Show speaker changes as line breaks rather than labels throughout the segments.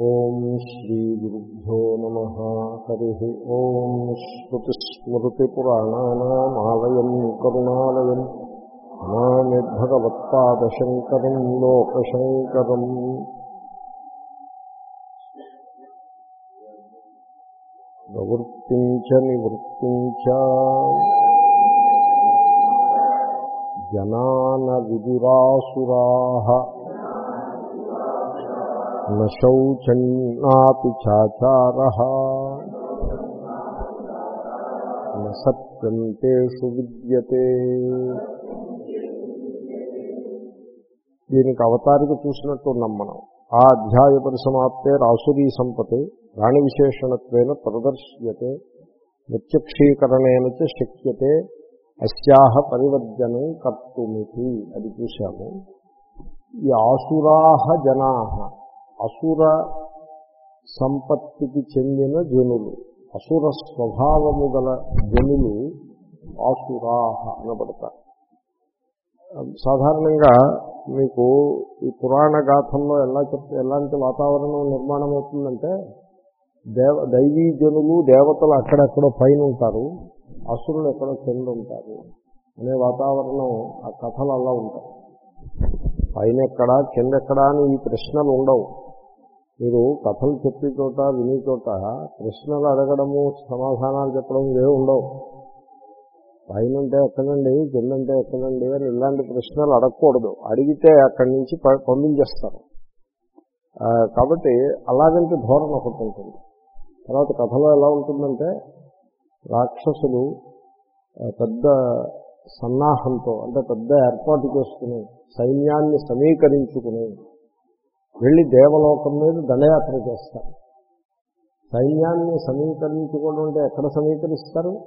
ఓం శ్రీ గురుభ్యో నమ హరి. ఓం శ్రుతిస్మృతిపురాణానామాలయం కరుణాలయం. నమామి భగవత్పాదశంకరం లోకశంకరం. ప్రవృత్తిం చ నివృత్తిం చ జనాన విదురాసురా. न शौचन्नापि चाचारः न सत्यं तेषु విద్యతే దీనికి అవతారిక చూసినట్టున్నాం మనం ఆ అధ్యాయ పరిసమాప్తే రాసురీ సంపతే ప్రాణి విశేషణత్వేన ప్రదర్శ్యతే ప్రత్యక్షీకరణేన చ శక్యతే అస్యాహ పరివర్జనం కర్తుమితి అది చూశాము ఈ ఆసురాహ జనాహ అసుర సంపత్తికి చెందిన జనులు. అసుర స్వభావము గల జనులు ఆసురాహ అనబడతారు. సాధారణంగా మీకు ఈ పురాణ గాథల్లో ఎలా చెప్తే ఎలాంటి వాతావరణం నిర్మాణం అవుతుందంటే దేవ దైవీ జనులు దేవతలు అక్కడెక్కడో పైన ఉంటారు అసురులు ఎక్కడో కింద ఉంటారు అనే వాతావరణం ఆ కథలు అలా ఉంటాయి. పైన ఎక్కడా కింద ఎక్కడా అని ఈ ప్రశ్నలు ఉండవు. మీరు కథలు చెప్పే చోట వినే చోట ప్రశ్నలు అడగడము సమాధానాలు చెప్పడం ఇవే ఉండవు. పైన అంటే ఎక్కడండి కిందంటే ఎక్కడండి అని ఇలాంటి ప్రశ్నలు అడగకూడదు. అడిగితే అక్కడి నుంచి పంపించేస్తారు. కాబట్టి అలాగంటే ధోరణ ఒకటి ఉంటుంది. తర్వాత కథలో ఎలా ఉంటుందంటే రాక్షసులు పెద్ద సన్నాహంతో అంటే పెద్ద ఏర్పాటు చేసుకుని సైన్యాన్ని సమీకరించుకుని వెళ్ళి దేవలోకం మీద దండయాత్ర చేస్తారు. సైన్యాన్ని సమీకరించుకోవడం అంటే ఎక్కడ సమీకరిస్తారు?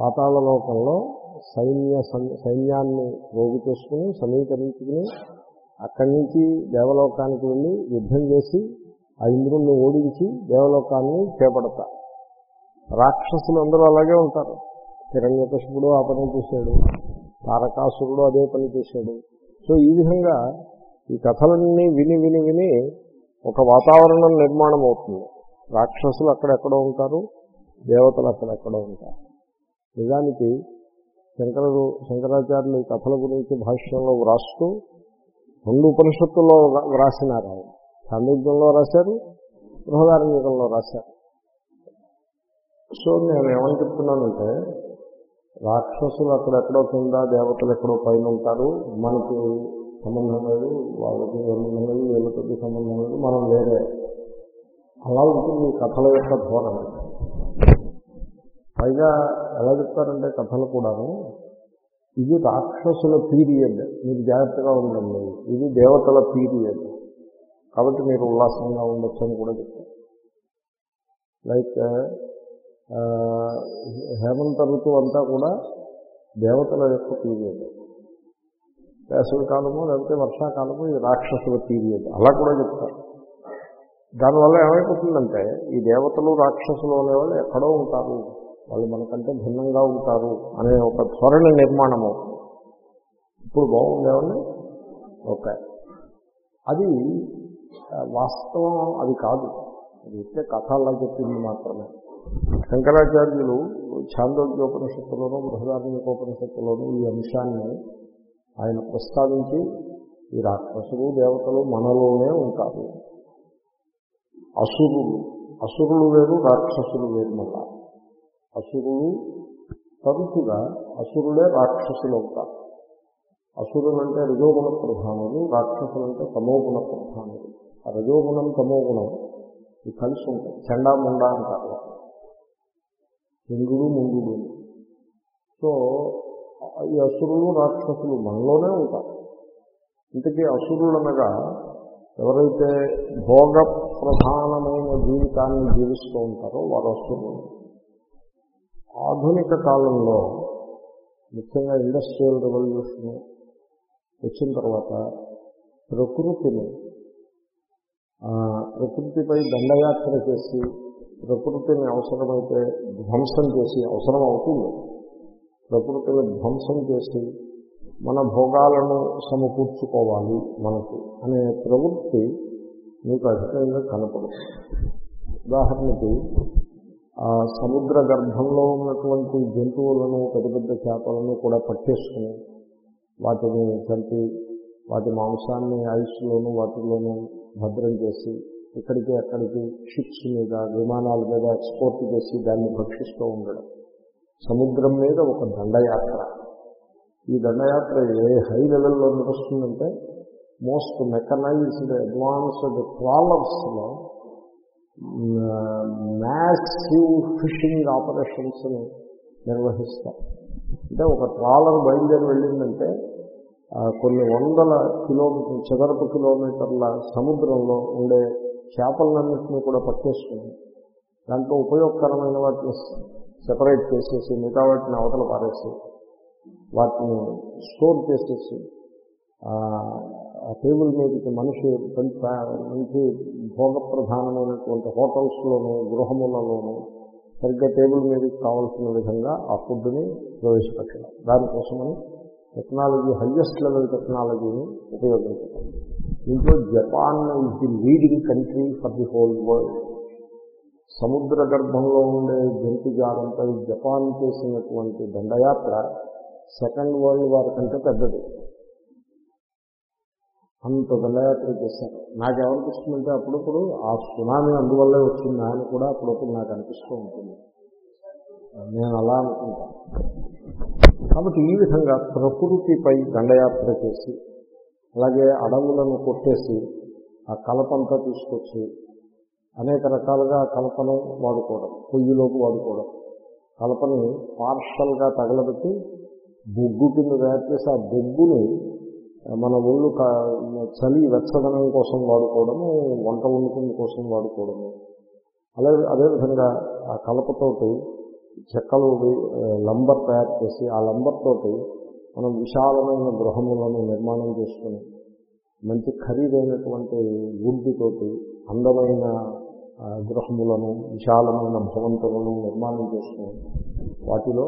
పాతాళ లోకంలో సైన్య సైన్యాన్ని రోగు చేసుకుని సమీకరించుకుని అక్కడి నుంచి దేవలోకానికి వెళ్ళి యుద్ధం చేసి ఆ ఇంద్రుణ్ణి ఓడించి దేవలోకాన్ని చేపడతారు. రాక్షసులు అందరూ అలాగే ఉంటారు. హిరణ్యకశిపుడు ఆ పని చేశాడు. తారకాసురుడు అదే పని చేశాడు. సో ఈ విధంగా ఈ కథలన్నీ విని విని విని ఒక వాతావరణం నిర్మాణం అవుతుంది రాక్షసులు అక్కడెక్కడో ఉంటారు దేవతలు అక్కడెక్కడో ఉంటారు. నిజానికి శంకరుడు శంకరాచార్యులు ఈ కథల గురించి భాష్యంలో వ్రాస్తూ రెండు ఉపనిషత్తుల్లో వ్రాసినారు ఆయన. సాంద్రిజ్యంలో రాశారు బృహదారంగంలో రాశారు. సో నేను ఏమని చెప్తున్నానంటే రాక్షసులు అక్కడెక్కడో కింద దేవతలు ఎక్కడో పైన ఉంటారు. మనకి సంబంధం లేదు వాళ్ళకి సంబంధం లేదు వీళ్ళతో సంబంధం లేదు మనం వేరే. అలా ఉంటుంది కథల యొక్క ధోరణి. పైగా ఎలా చెప్తారంటే కథలు కూడాను ఇది రాక్షసుల పీరియడ్ మీరు జాగ్రత్తగా ఉండండి. ఇది దేవతల పీరియడ్. కాబట్టి మీరు ఉల్లాసంగా ఉండొచ్చు అని కూడా చెప్తారు లైక్ హేమంత ఋతువు అంతా కూడా దేవతల యొక్క పీరియడ్. వేసవికాలము లేకపోతే వర్షాకాలము ఈ రాక్షసుల పీరియడ్ అలా కూడా చెప్తారు. దానివల్ల ఏమైపోతుందంటే ఈ దేవతలు రాక్షసులు అనేవాళ్ళు ఎక్కడో ఉంటారు. వాళ్ళు మనకంటే భిన్నంగా ఉంటారు అనే ఒక ధోరణి నిర్మాణం అవుతుంది. ఇప్పుడు బాగుండేవాళ్ళు ఓకే. అది వాస్తవం అది కాదు. అది ఇచ్చే కథ అలా చెప్పింది మాత్రమే. శంకరాచార్యులు ఛాందోగ్యోపనిషత్తులోనూ బృహదార్మికోపనిషత్తులోనూ ఈ అంశాన్ని ఆయన ప్రస్తావించి ఈ రాక్షసులు దేవతలు మనలోనే ఉంటారు. అసురులు అసురులు వేరు రాక్షసులు వేరు మళ్ళా. అసురులు తరచుగా అసురులే రాక్షసులు అవుతారు. అసురులు అంటే రజోగుణ ప్రధానులు రాక్షసులు అంటే తమోగుణ ప్రధానులు. ఆ రజోగుణం తమోగుణం ఇది కలిసి ఉంటాయి చెండా ముండా అంటారు. చంద్రుడు ముందుడు. సో ఈ అసురులు రాక్షసులు మనలోనే ఉంటారు. ఇంతకీ అసురులు అనగా ఎవరైతే భోగ ప్రధానమైన జీవితాన్ని జీవిస్తూ ఉంటారో వారు అసురులు. ఆధునిక కాలంలో ముఖ్యంగా ఇండస్ట్రియల్ రెవల్యూషన్ వచ్చిన తర్వాత ప్రకృతిని ప్రకృతిపై దండయాత్ర చేసి ప్రకృతిని అవసరమైతే ధ్వంసం చేసి అవసరం అవుతుంది. ప్రకృతిని ధ్వంసం చేసి మన భోగాలను సమకూర్చుకోవాలి మనకు అనే ప్రవృత్తి మీకు అధికంగా కనపడుతుంది ఉదాహరణకి ఆ సముద్ర గర్భంలో ఉన్నటువంటి జంతువులను పెద్ద పెద్ద చేపలను కూడా పట్టేసుకుని వాటిని చంపి వాటి మాంసాన్ని ఐస్లోను వాటిలోను భద్రం చేసి ఇక్కడికి అక్కడికి షిప్స్ మీద విమానాల మీద ఎక్స్పోర్ట్ చేసి దాన్ని భక్షిస్తూ ఉండడం. సముద్రం మీద ఒక దండయాత్ర. ఈ దండయాత్ర ఏ హై లెవెల్లో నడుస్తుందంటే మోస్ట్ మెకనైజ్డ్ అడ్వాన్స్డ్ ట్రాలర్స్లో మ్యాసివ్ ఫిషింగ్ ఆపరేషన్స్ని నిర్వహిస్తారు. అంటే ఒక ట్రాలర్ బయలుదేరి వెళ్ళిందంటే కొన్ని వందల కిలోమీటర్ చదరపు కిలోమీటర్ల సముద్రంలో ఉండే చేపలన్నింటినీ కూడా పట్టేస్తుంది దాంట్లో ఉపయోగకరమైన వాటిని సెపరేట్ చేసేసి మిగతా వాటిని అవతల పారేసి వాటిని స్టోర్ చేసేసి టేబుల్ మీదకి మనిషి మంచి భోగప్రధానమైనటువంటి హోటల్స్లోను గృహములలోను సరిగ్గా టేబుల్ మీదకి కావాల్సిన విధంగా ఆ ఫుడ్ని ప్రవేశపెట్టడం. దానికోసమని టెక్నాలజీ హయ్యెస్ట్ లెవెల్ టెక్నాలజీని ఉపయోగించడం. దీంట్లో Japan is the leading country for the whole world సముద్ర గర్భంలో ఉండే జంతుజాలంపై జపాన్ చేసినటువంటి దండయాత్ర సెకండ్ వరల్డ్ వార్ కంటే పెద్దది. అంత దండయాత్ర చేశారు. నాకేమనిపిస్తుందంటే అప్పుడప్పుడు ఆ సునామీ అందువల్లే వచ్చిందా అని కూడా అప్పుడప్పుడు నాకు అనిపిస్తూ ఉంటుంది. నేను అలా అనుకుంటాను. కాబట్టి ఈ విధంగా ప్రకృతిపై దండయాత్ర చేసి అలాగే అడవులను కొట్టేసి ఆ కలపంతా తీసుకొచ్చి అనేక రకాలుగా కలపను వాడుకోవడం పొయ్యిలోకి వాడుకోవడం. కలపని పార్షల్గా తగలబెట్టి బొగ్గు కింద తయారు చేసి ఆ బొగ్గుని మన ఒళ్ళు చలి వెచ్చదనం కోసం వాడుకోవడము వంట వండుకుని కోసం వాడుకోవడము. అలాగే అదేవిధంగా ఆ కలపతోటి చెక్కలు లంబర్ తయారు చేసి ఆ లంబర్ తోటి మనం విశాలమైన గృహములను నిర్మాణం చేసుకుని మంచి ఖరీదైనటువంటి వుడ్ తోటి అందమైన గృహములను విశాలమైన భవంతులను నిర్మాణం చేస్తూ వాటిలో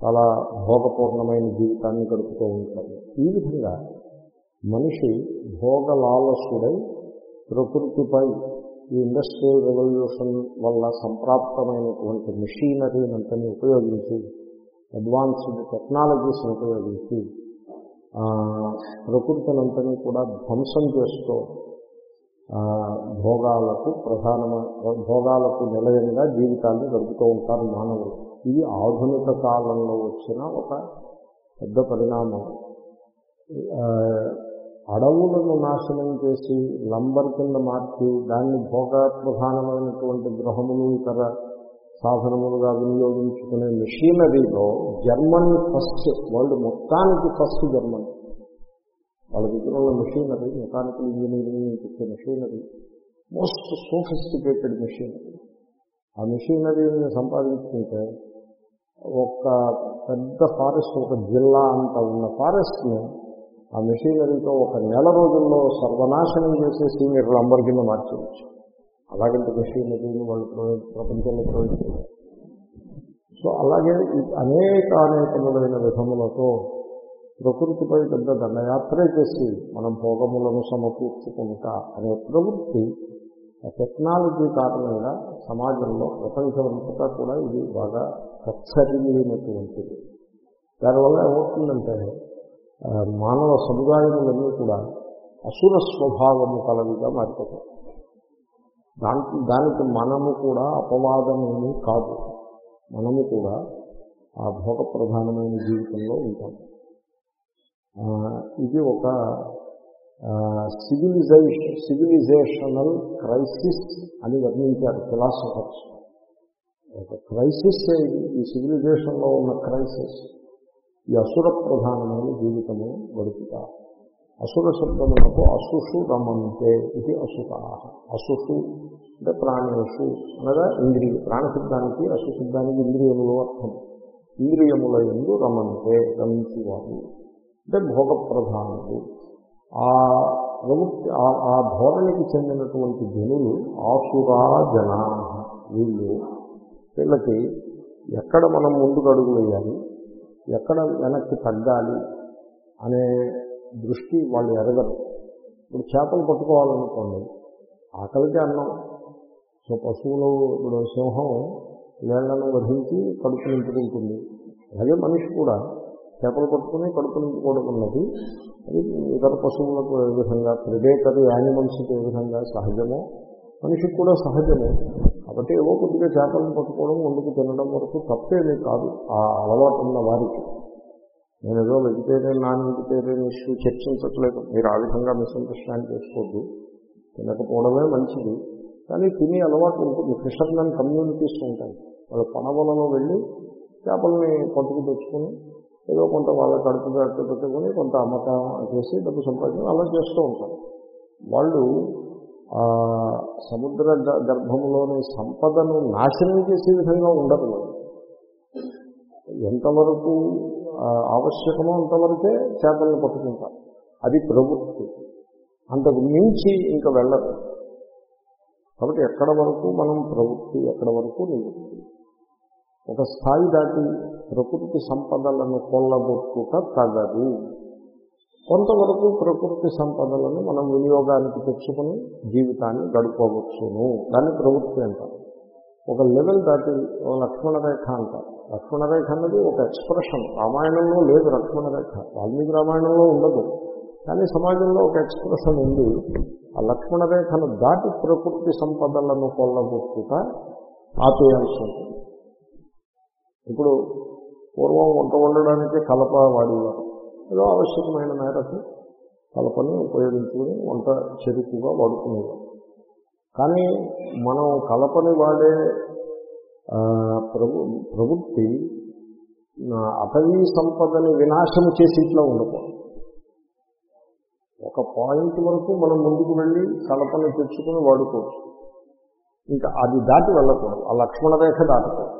చాలా భోగపూర్ణమైన జీవితాన్ని గడుపుతూ ఉంటారు. ఈ విధంగా మనిషి భోగలాలసుడై ప్రకృతిపై ఈ ఇండస్ట్రియల్ రెవల్యూషన్ వల్ల సంప్రాప్తమైనటువంటి మెషీనరీనంతని ఉపయోగించి అడ్వాన్స్డ్ టెక్నాలజీస్ని ఉపయోగించి ప్రకృతినంతని కూడా ధ్వంసం చేస్తూ భోగాలకు ప్రధాన భోగాలకు నిలయంగా జీవితాన్ని గడుపుతూ ఉంటారు మానవులు. ఇది ఆధునిక కాలంలో వచ్చిన ఒక పెద్ద పరిణామం. అడవులను నాశనం చేసి లంబర్ కింద మార్చి దాన్ని భోగ ప్రధానమైనటువంటి గృహములు ఇతర సాధనములుగా వినియోగించుకునే మిషనరీలో జర్మన్ ఫస్ట్ వరల్డ్ మొత్తానికి ఫస్ట్ జర్మన్. వాళ్ళ దగ్గర ఉన్న మెషీనరీ మెకానికల్ ఇంజనీరింగ్ చెప్పే మెషీనరీ మోస్ట్ సోఫిస్టికేటెడ్ మెషీనరీ ఆ మెషీనరీని సంపాదించుకుంటే ఒక పెద్ద ఫారెస్ట్ ఒక జిల్లా అంత ఉన్న ఫారెస్ట్ని ఆ మెషీనరీతో ఒక నెల రోజుల్లో సర్వనాశనం చేసేసి మీరు లంబర్ కింద మార్చవచ్చు అలాగంటే మెషీనరీని వాళ్ళు ప్రపంచంలో ప్రవేశించారు సో అలాగే అనేక అనేకములైన విధములతో ప్రకృతిపై పెద్ద దండయాత్ర చేసి మనం భోగములను సమకూర్చుకుంటా అనే ప్రవృత్తి టెక్నాలజీ కారణంగా సమాజంలో ప్రపంచమంతటా కూడా ఇది బాగా కచ్చరిల్లినటువంటిది దానివల్ల ఏమవుతుందంటే మానవ సముదాయములన్నీ కూడా అసుర స్వభావము కలవిగా మారిపోతాయి. దానికి దానికి మనము కూడా అపవాదమేమీ కాదు. మనము కూడా ఆ భోగ ప్రధానమైన జీవితంలో ఉంటాము. ఇది ఒక సివిలైజేషన్ సివిలైజేషనల్ క్రైసిస్ అని వర్ణించారు ఫిలాసఫర్స్ ఒక క్రైసిస్ ఈ సివిలైజేషన్లో ఉన్న క్రైసిస్ ఈ అసుర ప్రధానమైన జీవితము గడుపుతా అసుర శబ్దములకు అసుషు రమంతే ఇది అసుత అసుషు అంటే ప్రాణేషు అనగా ఇంద్రియ ప్రాణశబ్దానికి అసుశబ్దానికి ఇంద్రియములు అర్థం. ఇంద్రియముల ఎందు రమంతే రమించేవారు. అంటే భోగ ప్రధానులు ఆ ప్రవృత్తి ఆ- ధోరణికి చెందినటువంటి జనులు ఆసురా జనా వీళ్ళు వీళ్ళకి ఎక్కడ మనం ముందుకు అడుగు వేయాలి? ఎక్కడ వెనక్కి తగ్గాలి? అనే దృష్టి వాళ్ళు ఎరగరు. ఇప్పుడు చేపలు పట్టుకోవాలనుకోండి ఆకలికి అన్నం. సో పశువులు ఇప్పుడు సింహం నీళ్ళను వధించి కడుపు నింపుకుంటుంది. అలాగే మనిషి కూడా చేపలు పట్టుకుని కడుపు నింపుకోవడం ఉన్నది అది ఇతర పశువులకు ఏ విధంగా ప్రిడేటరీ యానిమల్స్కి ఏ విధంగా సహజమో మనిషికి కూడా సహజమే. కాబట్టి ఏవో కొద్దిగా చేపలను పట్టుకోవడం వండుకు తినడం వరకు తప్పేమీ కాదు ఆ అలవాటు ఉన్న వారికి. నేను ఏదో వెజిటేరియన్ నాన్ వెజిటేరియన్ ఇష్యూ చర్చించట్లేదు. మీరు ఆ విధంగా మిస్అండర్స్టాండ్ చేసుకోవద్దు. తినకపోవడమే మంచిది. కానీ తినే అలవాటు ఉంటుంది. ఫిషర్మెన్ కమ్యూనిటీస్ ఉంటాయి. వాళ్ళ పనవలలో వెళ్ళి చేపల్ని పట్టుకు తెచ్చుకొని ఏదో కొంత వాళ్ళ కడుపు కట్టు పెట్టుకొని కొంత అమ్మకం చేసి డబ్బు సంపాదించి అలా చేస్తూ ఉంటారు. వాళ్ళు ఆ సముద్ర గర్భంలోని సంపదను నాశనం చేసే విధంగా ఉండదు ఎంతవరకు ఆవశ్యకమో అంతవరకే చేపలను పట్టుకుంటారు. అది ప్రవృత్తి. అంతకు మించి ఇంకా వెళ్ళదు కాబట్టి ఎక్కడ వరకు మనం ప్రవృత్తి ఎక్కడ వరకు నివృత్తి? ఒక స్థాయి దాటి ప్రకృతి సంపదలను కొల్లగొట్టుట తగదు. కొంతవరకు ప్రకృతి సంపదలను మనం వినియోగానికి తెచ్చుకుని జీవితాన్ని గడుపుకోవచ్చును. దాన్ని ప్రవృత్తి అంటారు. ఒక లెవెల్ దాటి ఓ లక్ష్మణ రేఖ అంటారు. లక్ష్మణ రేఖ అన్నది ఒక ఎక్స్ప్రెషన్. రామాయణంలో లేదు లక్ష్మణ రేఖ. వాల్మీకి రామాయణంలో ఉండదు. కానీ సమాజంలో ఒక ఎక్స్ప్రెషన్ ఉంది. ఆ లక్ష్మణ రేఖను దాటి ప్రకృతి సంపదలను కొల్లగొట్టుట ఆపేయాల్సి ఉంటుంది. ఇప్పుడు పూర్వం వంట వండడానికి కలప వాడేవారు. ఏదో ఆవశ్యకమైన మేరకు కలపని ఉపయోగించుకుని వంట చెరుకుగా వాడుకునేవారు. కానీ మనం కలపని వాడే ప్రభు ప్రవృత్తి అటవీ సంపదని వినాశం చేసి ఇట్లా ఉండకూడదు. ఒక పాయింట్ వరకు మనం ముందుకు వెళ్ళి కలపని తెచ్చుకుని వాడుకోవచ్చు. ఇంకా అది దాటి వెళ్ళకూడదు. ఆ లక్ష్మణ రేఖ దాటకూడదు.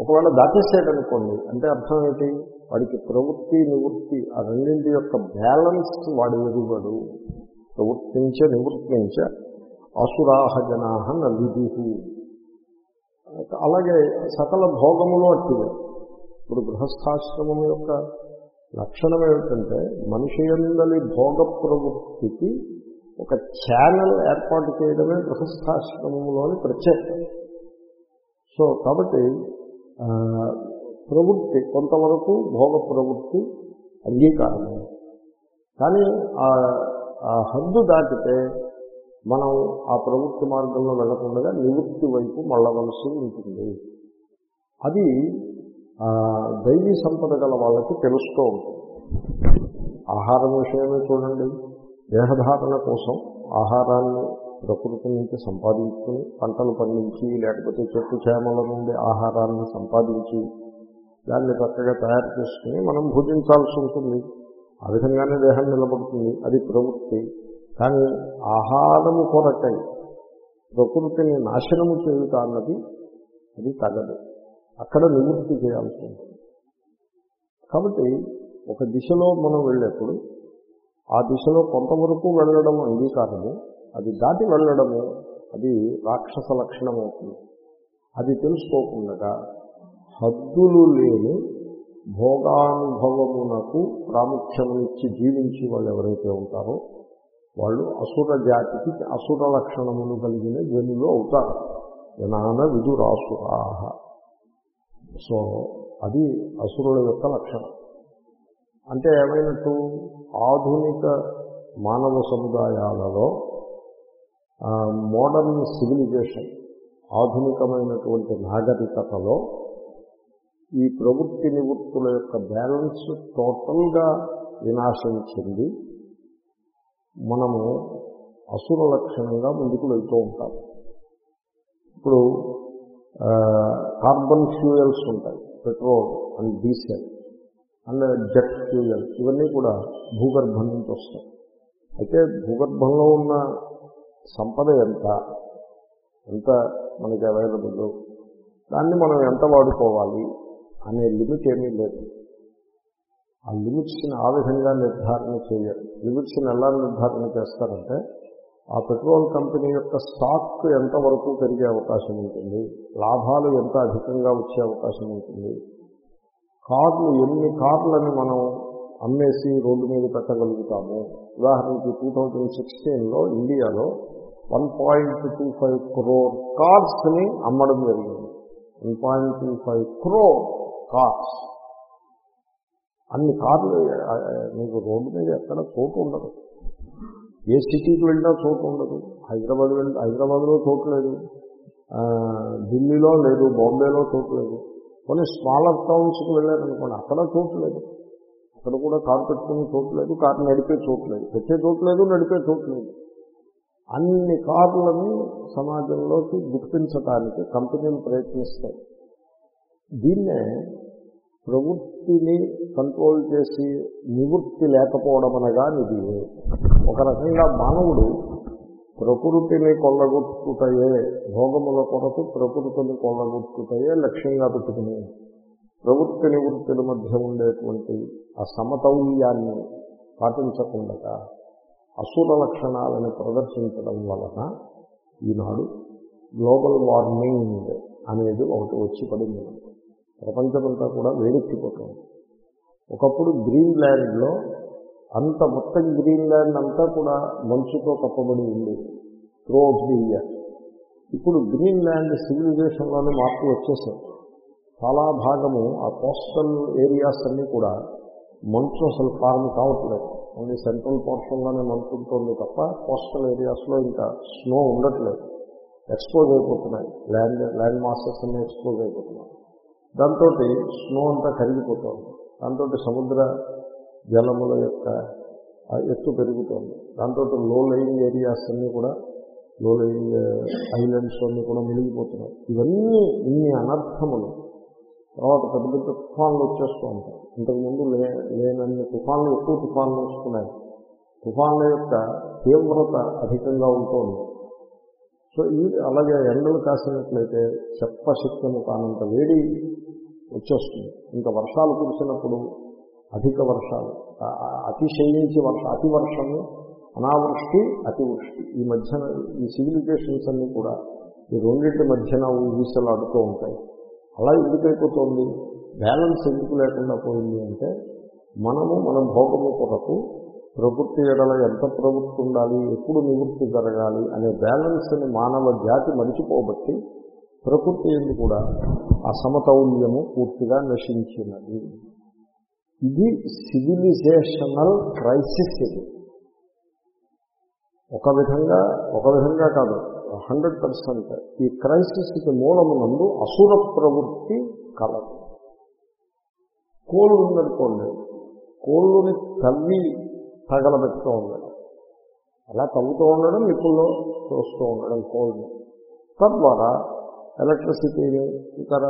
ఒకవేళ దాటేసాడనుకోండి అంటే అర్థం ఏంటి? వాడికి ప్రవృత్తి నివృత్తి ఆ రెండింటి యొక్క బ్యాలెన్స్ వాడు ఎదుగుడు ప్రవృత్తించ నివృత్తించ అసురాహ జనాహ నవిధి అలాగే సకల భోగములు అట్టివే. ఇప్పుడు గృహస్థాశ్రమం యొక్క లక్షణం ఏమిటంటే మనిషి ఎందలి భోగ ప్రవృత్తికి ఒక ఛానల్ ఏర్పాటు చేయడమే గృహస్థాశ్రమంలోని ప్రత్యేకత. సో కాబట్టి ప్రవృత్తి కొంతవరకు భోగ ప్రవృత్తి అంగీకారమే. కానీ ఆ హద్దు దాటితే మనం ఆ ప్రవృత్తి మార్గంలో వెళ్ళకుండా నివృత్తి వైపు మళ్ళవలసి ఉంటుంది. అది దైవీ సంపద గల వాళ్ళకి తెలుస్తూ ఉంటుంది. ఆహారం విషయమే చూడండి. దేహధారణ కోసం ఆహారాన్ని ప్రకృతి నుంచి సంపాదించుకుని పంటలు పండించి లేకపోతే చెట్టు చేమల నుండి ఆహారాన్ని సంపాదించి దాన్ని చక్కగా తయారు చేసుకుని మనం భుజించాల్సి ఉంటుంది. ఆ విధంగానే దేహం నిలబడుతుంది. అది ప్రవృత్తి. కానీ ఆహారము కొరకై ప్రకృతిని నాశనము చేయుట అన్నది అది తగదు. అక్కడ నివృత్తి చేయాల్సి ఉంటుంది. కాబట్టి ఒక దిశలో మనం వెళ్ళేప్పుడు ఆ దిశలో కొంతవరకు వెళ్ళడం అంగీకారము. అది దాటి వెళ్ళడము అది రాక్షస లక్షణం అవుతుంది అది తెలుసుకోకుండా హద్దులు లేని భోగానుభవమునకు ప్రాముఖ్యమునిచ్చి జీవించి వాళ్ళు ఎవరైతే ఉంటారో వాళ్ళు అసుర జాతికి అసుర లక్షణమును కలిగిన జనులు అవుతారు. జనాన విదురాసురాహ. సో అది అసురుల యొక్క లక్షణం. అంటే ఏమైనట్టు? ఆధునిక మానవ సముదాయాలలో మోడర్న్ సివిలైజేషన్ ఆధునికమైనటువంటి నాగరికతలో ఈ ప్రవృత్తి నివృత్తుల యొక్క బ్యాలెన్స్ టోటల్గా వినాశం చెంది మనము అసుర లక్షణంగా ముందుకు వెళ్తూ ఉంటాం. ఇప్పుడు కార్బన్ ఫ్యూయల్స్ ఉంటాయి petrol and diesel and jet fuel ఇవన్నీ కూడా భూగర్భం నుంచి వస్తాయి. అయితే భూగర్భంలో ఉన్న సంపద ఎంత? ఎంత మనకి అవైలబుల్ దాన్ని మనం ఎంత వాడుకోవాలి? అనే లిమిట్ ఏమీ లేదు. ఆ లిమిట్స్ని ఆ విధంగా నిర్ధారణ చేయరు లిమిట్స్ని ఎలా నిర్ధారణ చేస్తారంటే ఆ పెట్రోల్ కంపెనీ యొక్క స్టాక్ ఎంతవరకు పెరిగే అవకాశం ఉంటుంది? లాభాలు ఎంత అధికంగా వచ్చే అవకాశం ఉంటుంది? కార్లు ఎన్ని కార్లని మనం అమ్మేసి రోడ్డు మీద పెట్టగలుగుతాము. ఉదాహరణకి టూ థౌజండ్ సిక్స్టీన్లో ఇండియాలో one point two five crore కార్స్ని అమ్మడం జరిగింది. One point two five crore cars. అన్ని కార్లు మీకు రోడ్డు మీద ఎక్కడ చోటు ఉండదు. ఏ సిటీకి వెళ్ళినా చోటు ఉండదు. హైదరాబాద్ వెళ్ళి హైదరాబాద్లో చోటు లేదు. ఢిల్లీలో లేదు బాంబేలో చోటు లేదు. కొన్ని స్మాలర్ టౌన్స్కి వెళ్ళారనుకోండి అక్కడ చోటు లేదు. అక్కడ కూడా కారు పెట్టుకునే చూడలేదు కారు నడిపే చూడలేదు పెట్టే చూడలేదు నడిపే చూడలేదు అన్ని కార్లని సమాజంలోకి గుర్తించటానికి కంపెనీలు ప్రయత్నిస్తాయి. దీన్నే ప్రవృత్తిని కంట్రోల్ చేసి నివృత్తి లేకపోవడం అనగా ఇది. ఒక రకంగా మానవుడు ప్రకృతిని కొల్లగొట్టుటయే భోగముల కొరకు ప్రకృతిని కొల్లగొట్టుటయే లక్ష్యంగా పెట్టుకుని ప్రవృత్తి నివృత్తుల మధ్య ఉండేటువంటి ఆ సమతౌల్యాన్ని పాటించకుండా అసుర లక్షణాలను ప్రదర్శించడం వలన ఈనాడు గ్లోబల్ వార్మింగ్ అనేది ఒకటి వచ్చి పడింది. ప్రపంచమంతా కూడా వేడెక్కిపోతుంది. ఒకప్పుడు గ్రీన్ ల్యాండ్లో అంత మొత్తం గ్రీన్ ల్యాండ్ అంతా కూడా మంచుతో కప్పబడి ఉంది. Throughout the year. ఇప్పుడు గ్రీన్ ల్యాండ్ సివిలైజేషన్లోనే మార్పు వచ్చేసాయి చాలా భాగము ఆ కోస్టల్ ఏరియాస్ అన్నీ కూడా మంచు అసలు ఫార్మ్ కావట్లేదు ఓన్లీ సెంట్రల్ పోర్షన్లోనే మంచు ఉంటుంది తప్ప కోస్టల్ ఏరియాస్లో ఇంకా స్నో ఉండట్లేదు. ఎక్స్పోజ్ అయిపోతున్నాయి. ల్యాండ్ ల్యాండ్ మాసెస్ అన్నీ ఎక్స్పోజ్ అయిపోతున్నాయి. దాంతో స్నో అంతా కరిగిపోతుంది. దాంతో సముద్ర జలముల యొక్క ఎత్తు పెరుగుతుంది. దాంతో లో లయింగ్ ఏరియాస్ అన్నీ కూడా లో లయింగ్ ఐలాండ్స్ అన్నీ కూడా మునిగిపోతున్నాయి. ఇవన్నీ ఇన్ని అనర్థములు. తర్వాత పెద్ద పెద్ద తుఫాన్లు వచ్చేస్తూ ఉంటాయి. ఇంతకుముందు లే లేనన్ని తుఫాన్లు ఎక్కువ తుఫాన్లు వస్తున్నాయి. తుఫాన్ల యొక్క తీవ్రత అధికంగా ఉంటుంది సో ఈ అలాగే ఎండలు కాసినట్లయితే చెప్పశక్తిని కానంత వేడి వచ్చేస్తుంది. ఇంకా వర్షాలు కురిసినప్పుడు అధిక వర్షాలు అతిశయించి వర్ష అతి వర్షము అనావృష్టి అతివృష్టి ఈ మధ్యన ఈ సివిలైజేషన్స్ అన్నీ కూడా ఈ రెండింటి మధ్యన ఊసలాడుతూ ఉంటాయి. అలా ఎందుకైపోతుంది బ్యాలెన్స్ ఎందుకు లేకుండా పోయింది అంటే మనము మన భోగము కొరకు ప్రవృత్తి ఎడల ఎంత ప్రవృత్తి ఉండాలి ఎప్పుడు నివృత్తి జరగాలి అనే బ్యాలెన్స్ని మానవ జాతి మరిచిపోబట్టి ప్రకృతి ఎందు కూడా ఆ సమతౌల్యము పూర్తిగా నశించినది. ఇది సివిలైజేషనల్ క్రైసిస్ ఇది. ఒక విధంగా ఒక విధంగా కాదు. Hundred percent. ఈ క్రైసిస్కి మూలమునందు అసుర ప్రవృత్తి కలదు. కోళ్ళు ఉందనుకోండి కోళ్ళుని తవ్వి తగలబెడుతూ ఉండడం. అలా తవ్వుతూ ఉండడం నిప్పుల్లో చూస్తూ ఉండడం కోళ్ళని తద్వారా ఎలక్ట్రిసిటీని ఇతర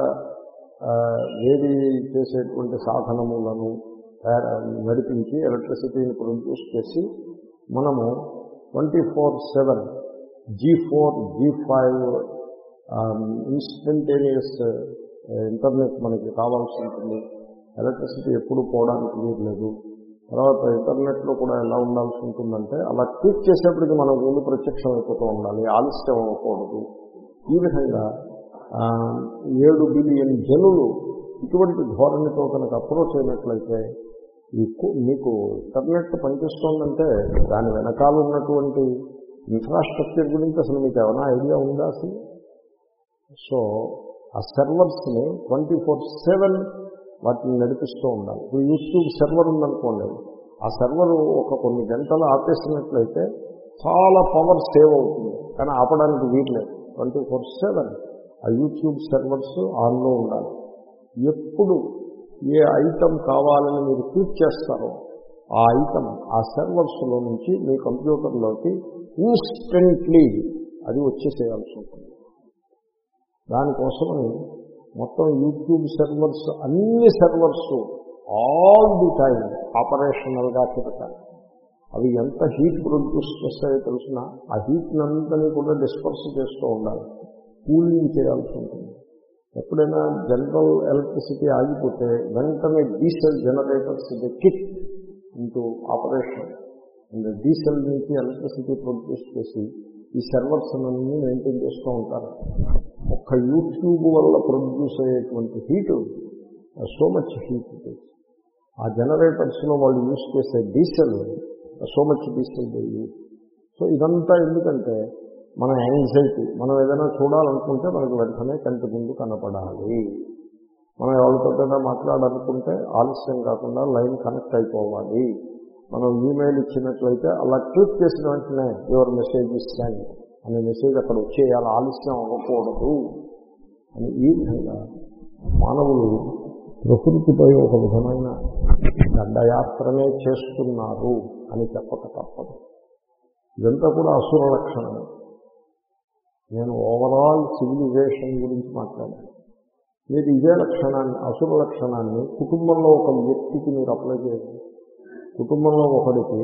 ఏది వేడి చేసేటువంటి సాధనములను నడిపించి ఎలక్ట్రిసిటీని ప్రొడ్యూస్ చేసి మనము twenty four seven G four G five instantaneous internet మనకి కావాల్సి ఉంటుంది ఎలక్ట్రిసిటీ ఎప్పుడు పోవడానికి లేదు తర్వాత ఇంటర్నెట్లో కూడా ఎలా ఉండాల్సి ఉంటుందంటే అలా క్లిక్ చేసేప్పటికి మనం ముందు ప్రత్యక్షం అయిపోతూ ఉండాలి. ఆలస్యం అవ్వకూడదు. ఈ విధంగా ఏడు బిలియన్ జనులు ఇటువంటి ధోరణితో కనుక అప్రోచ్ అయినట్లయితే మీకు ఇంటర్నెట్ పనిచేస్తోందంటే దాని వెనకాల ఉన్నటువంటి ఇన్ఫ్రాస్ట్రక్చర్ గురించి అసలు మీకు ఏమైనా ఐడియా ఉందా అసలు? సో ఆ సర్వర్స్ని ట్వంటీ ఫోర్ సెవెన్ వాటిని నడిపిస్తూ ఉండాలి. ఇప్పుడు యూట్యూబ్ సర్వర్ ఉందనుకోండి ఆ సర్వర్ ఒక కొన్ని గంటలు ఆపేసినట్లయితే చాలా పవర్ సేవ్ అవుతుంది. కానీ ఆపడానికి వీల్లేదు. ట్వంటీ ఫోర్ సెవెన్ ఆ యూట్యూబ్ సర్వర్స్ ఆన్లో ఉండాలి. ఎప్పుడు ఏ ఐటమ్ కావాలని మీరు క్లిక్ చేస్తారో ఆ ఐటమ్ ఆ సర్వర్స్లో నుంచి మీ కంప్యూటర్లోకి ఇన్స్టెంట్లీ అది వచ్చేసేయాల్సి ఉంటుంది. దానికోసమని మొత్తం యూట్యూబ్ సర్వర్స్ అన్ని సర్వర్స్ ఆల్ ది టైం ఆపరేషనల్గా పెడతాయి అవి ఎంత హీట్ ప్రొడ్యూస్ చేస్తాయో తెలిసిన ఆ హీట్ని అంతని కూడా డిస్పర్స్ చేస్తూ ఉండాలి. కూలింగ్ చేయాల్సి ఉంటుంది. ఎప్పుడైనా జనరల్ ఎలక్ట్రిసిటీ ఆగిపోతే వెంటనే diesel generators kit into operation and diesel నుంచి ఎలక్ట్రిసిటీ ప్రొడ్యూస్ చేసి ఈ సర్వర్స్ అన్ని మెయింటైన్ చేస్తూ ఉంటారు. ఒక్క యూట్యూబ్ వల్ల ప్రొడ్యూస్ అయ్యేటువంటి హీటు సో మచ్ హీట్ ఆ జనరేటర్స్లో వాళ్ళు యూజ్ చేసే diesel so much diesel use so ఇదంతా ఎందుకంటే మన యాంగ్జైటీ మనం ఏదైనా చూడాలనుకుంటే మనకు వెంటనే కంటి ముందు కనపడాలి. మనం ఎవరితోటైనా మాట్లాడాలనుకుంటే ఆలస్యం కాకుండా లైన్ కనెక్ట్ అయిపోవాలి. మనం ఈమెయిల్ ఇచ్చినట్లయితే అలా క్లిక్ చేసిన వెంటనే యువర్ మెసేజ్ ఇస్తాయి అనే మెసేజ్ అక్కడ వచ్చేయాలి. ఆలస్యం అవ్వకూడదు అని ఈ విధంగా మానవులు ప్రకృతిపై ఒక విధమైన దండయాత్రనే చేస్తున్నారు అని చెప్పక తప్పదు. ఇదంతా కూడా అసుర లక్షణమే. నేను ఓవరాల్ సివిలైజేషన్ గురించి మాట్లాడాను. మీరు ఇదే లక్షణాన్ని అసుర లక్షణాన్ని కుటుంబంలో ఒక వ్యక్తికి మీరు అప్లై చేయండి. కుటుంబంలో ఒకడికి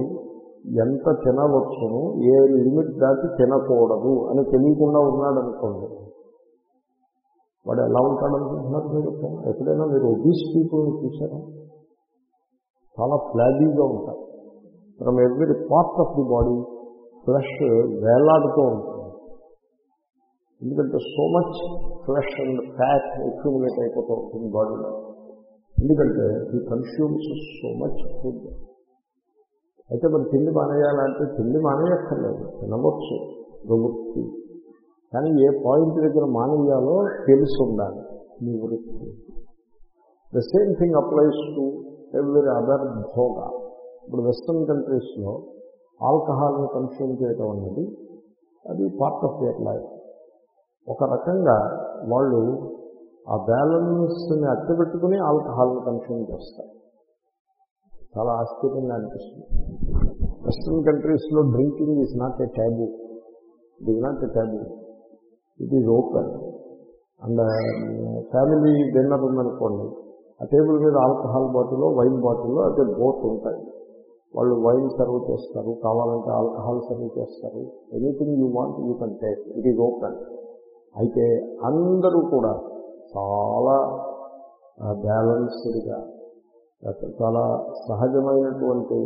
ఎంత తినవచ్చును ఏ లిమిట్ దాటి తినకూడదు అని తెలియకుండా ఉన్నాడు అనుకోండి వాడు ఎలా ఉంటాడనుకుంటున్నారు మీరు? ఎప్పుడైనా మీరు ఒబీస్ పీపుల్ని చూసారా చాలా ఫ్లాబీగా ఉంటారు. From every part of the body flesh వేలాడుతూ ఉంటుంది ఎందుకంటే so much flesh and fat accumulate అయిపోతూ ఉంటుంది బాడీలో ఎందుకంటే ఈ కన్స్యూమ్స్ సో మచ్ ఫుడ్ అయితే మరి తిండి మానేయాలంటే తిండి మానేయక్కర్లేదు తినవచ్చు ప్రవృత్తి కానీ ఏ పాయింట్ దగ్గర మానేయాలో తెలిసి ఉండాలి మీ వృత్తి. The same thing applies to every other భోగ ఇప్పుడు వెస్ట్రన్ కంట్రీస్లో ఆల్కహాల్ని కన్స్యూమ్ చేయడం అనేది అది పార్ట్ ఆఫ్ యర్ లైఫ్ ఒక రకంగా వాళ్ళు ఆ బ్యాలెన్స్ని అట్టబెట్టుకుని ఆల్కహాల్ని కన్స్యూమ్ చేస్తారు. చాలా ఆశ్చర్యంగా అనిపిస్తుంది. వెస్ట్రన్ కంట్రీస్లో drinking is not a taboo it is not a taboo it is open and family dinner ఉందనుకోండి ఆ టేబుల్ మీద ఆల్కహాల్ బాటిల్ వైన్ బాటిల్ అయితే బోత్ ఉంటాయి. వాళ్ళు వైన్ సర్వ్ చేస్తారు కావాలంటే ఆల్కహాల్ సర్వ్ చేస్తారు. Anything you want you can take it is open అయితే అందరూ కూడా చాలా బ్యాలెన్స్డ్గా చాలా సహజమైనటువంటి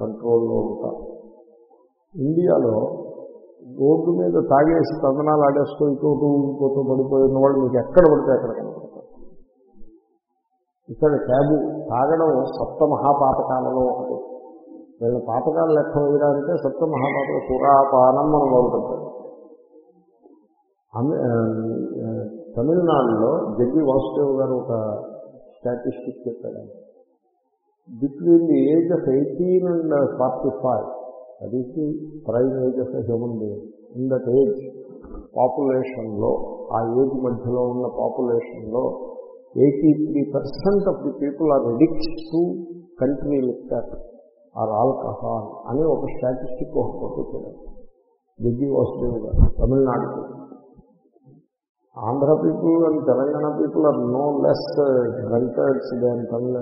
కంట్రోల్లో ఉంటారు. ఇండియాలో రోడ్డు మీద తాగేసి తదనాలు ఆడేస్తూ ఇటు ఇంకోటూ పడిపోయిన వాళ్ళు మీకు ఎక్కడ పడితే అక్కడ కనపడతారు. ఇక్కడ ట్యాబు తాగడం సప్త మహాపాతకాలలో ఒకటి. వీళ్ళ పాతకాలు లెక్క వేయడానికే సప్త మహాపాతక పురాపానం మనం మొదలుపెట్టారు తమిళనాడులో జడ్జి వాసుదేవ్ గారు ఒక స్టాటిస్టిక్ చెప్పాడు. Between the age of eighteen and forty five that is the prime age of human being in that age పాపులేషన్లో ఆ ఏజ్ మధ్యలో ఉన్న పాపులేషన్లో eighty three percent of the people are addict to country liquor or alcohol అని ఒక statistic ఒక పట్టుకోవడం వాసుదేవ్ గారు తమిళనాడుకి Andhra people and Telangana people are no less drunkards than Tamil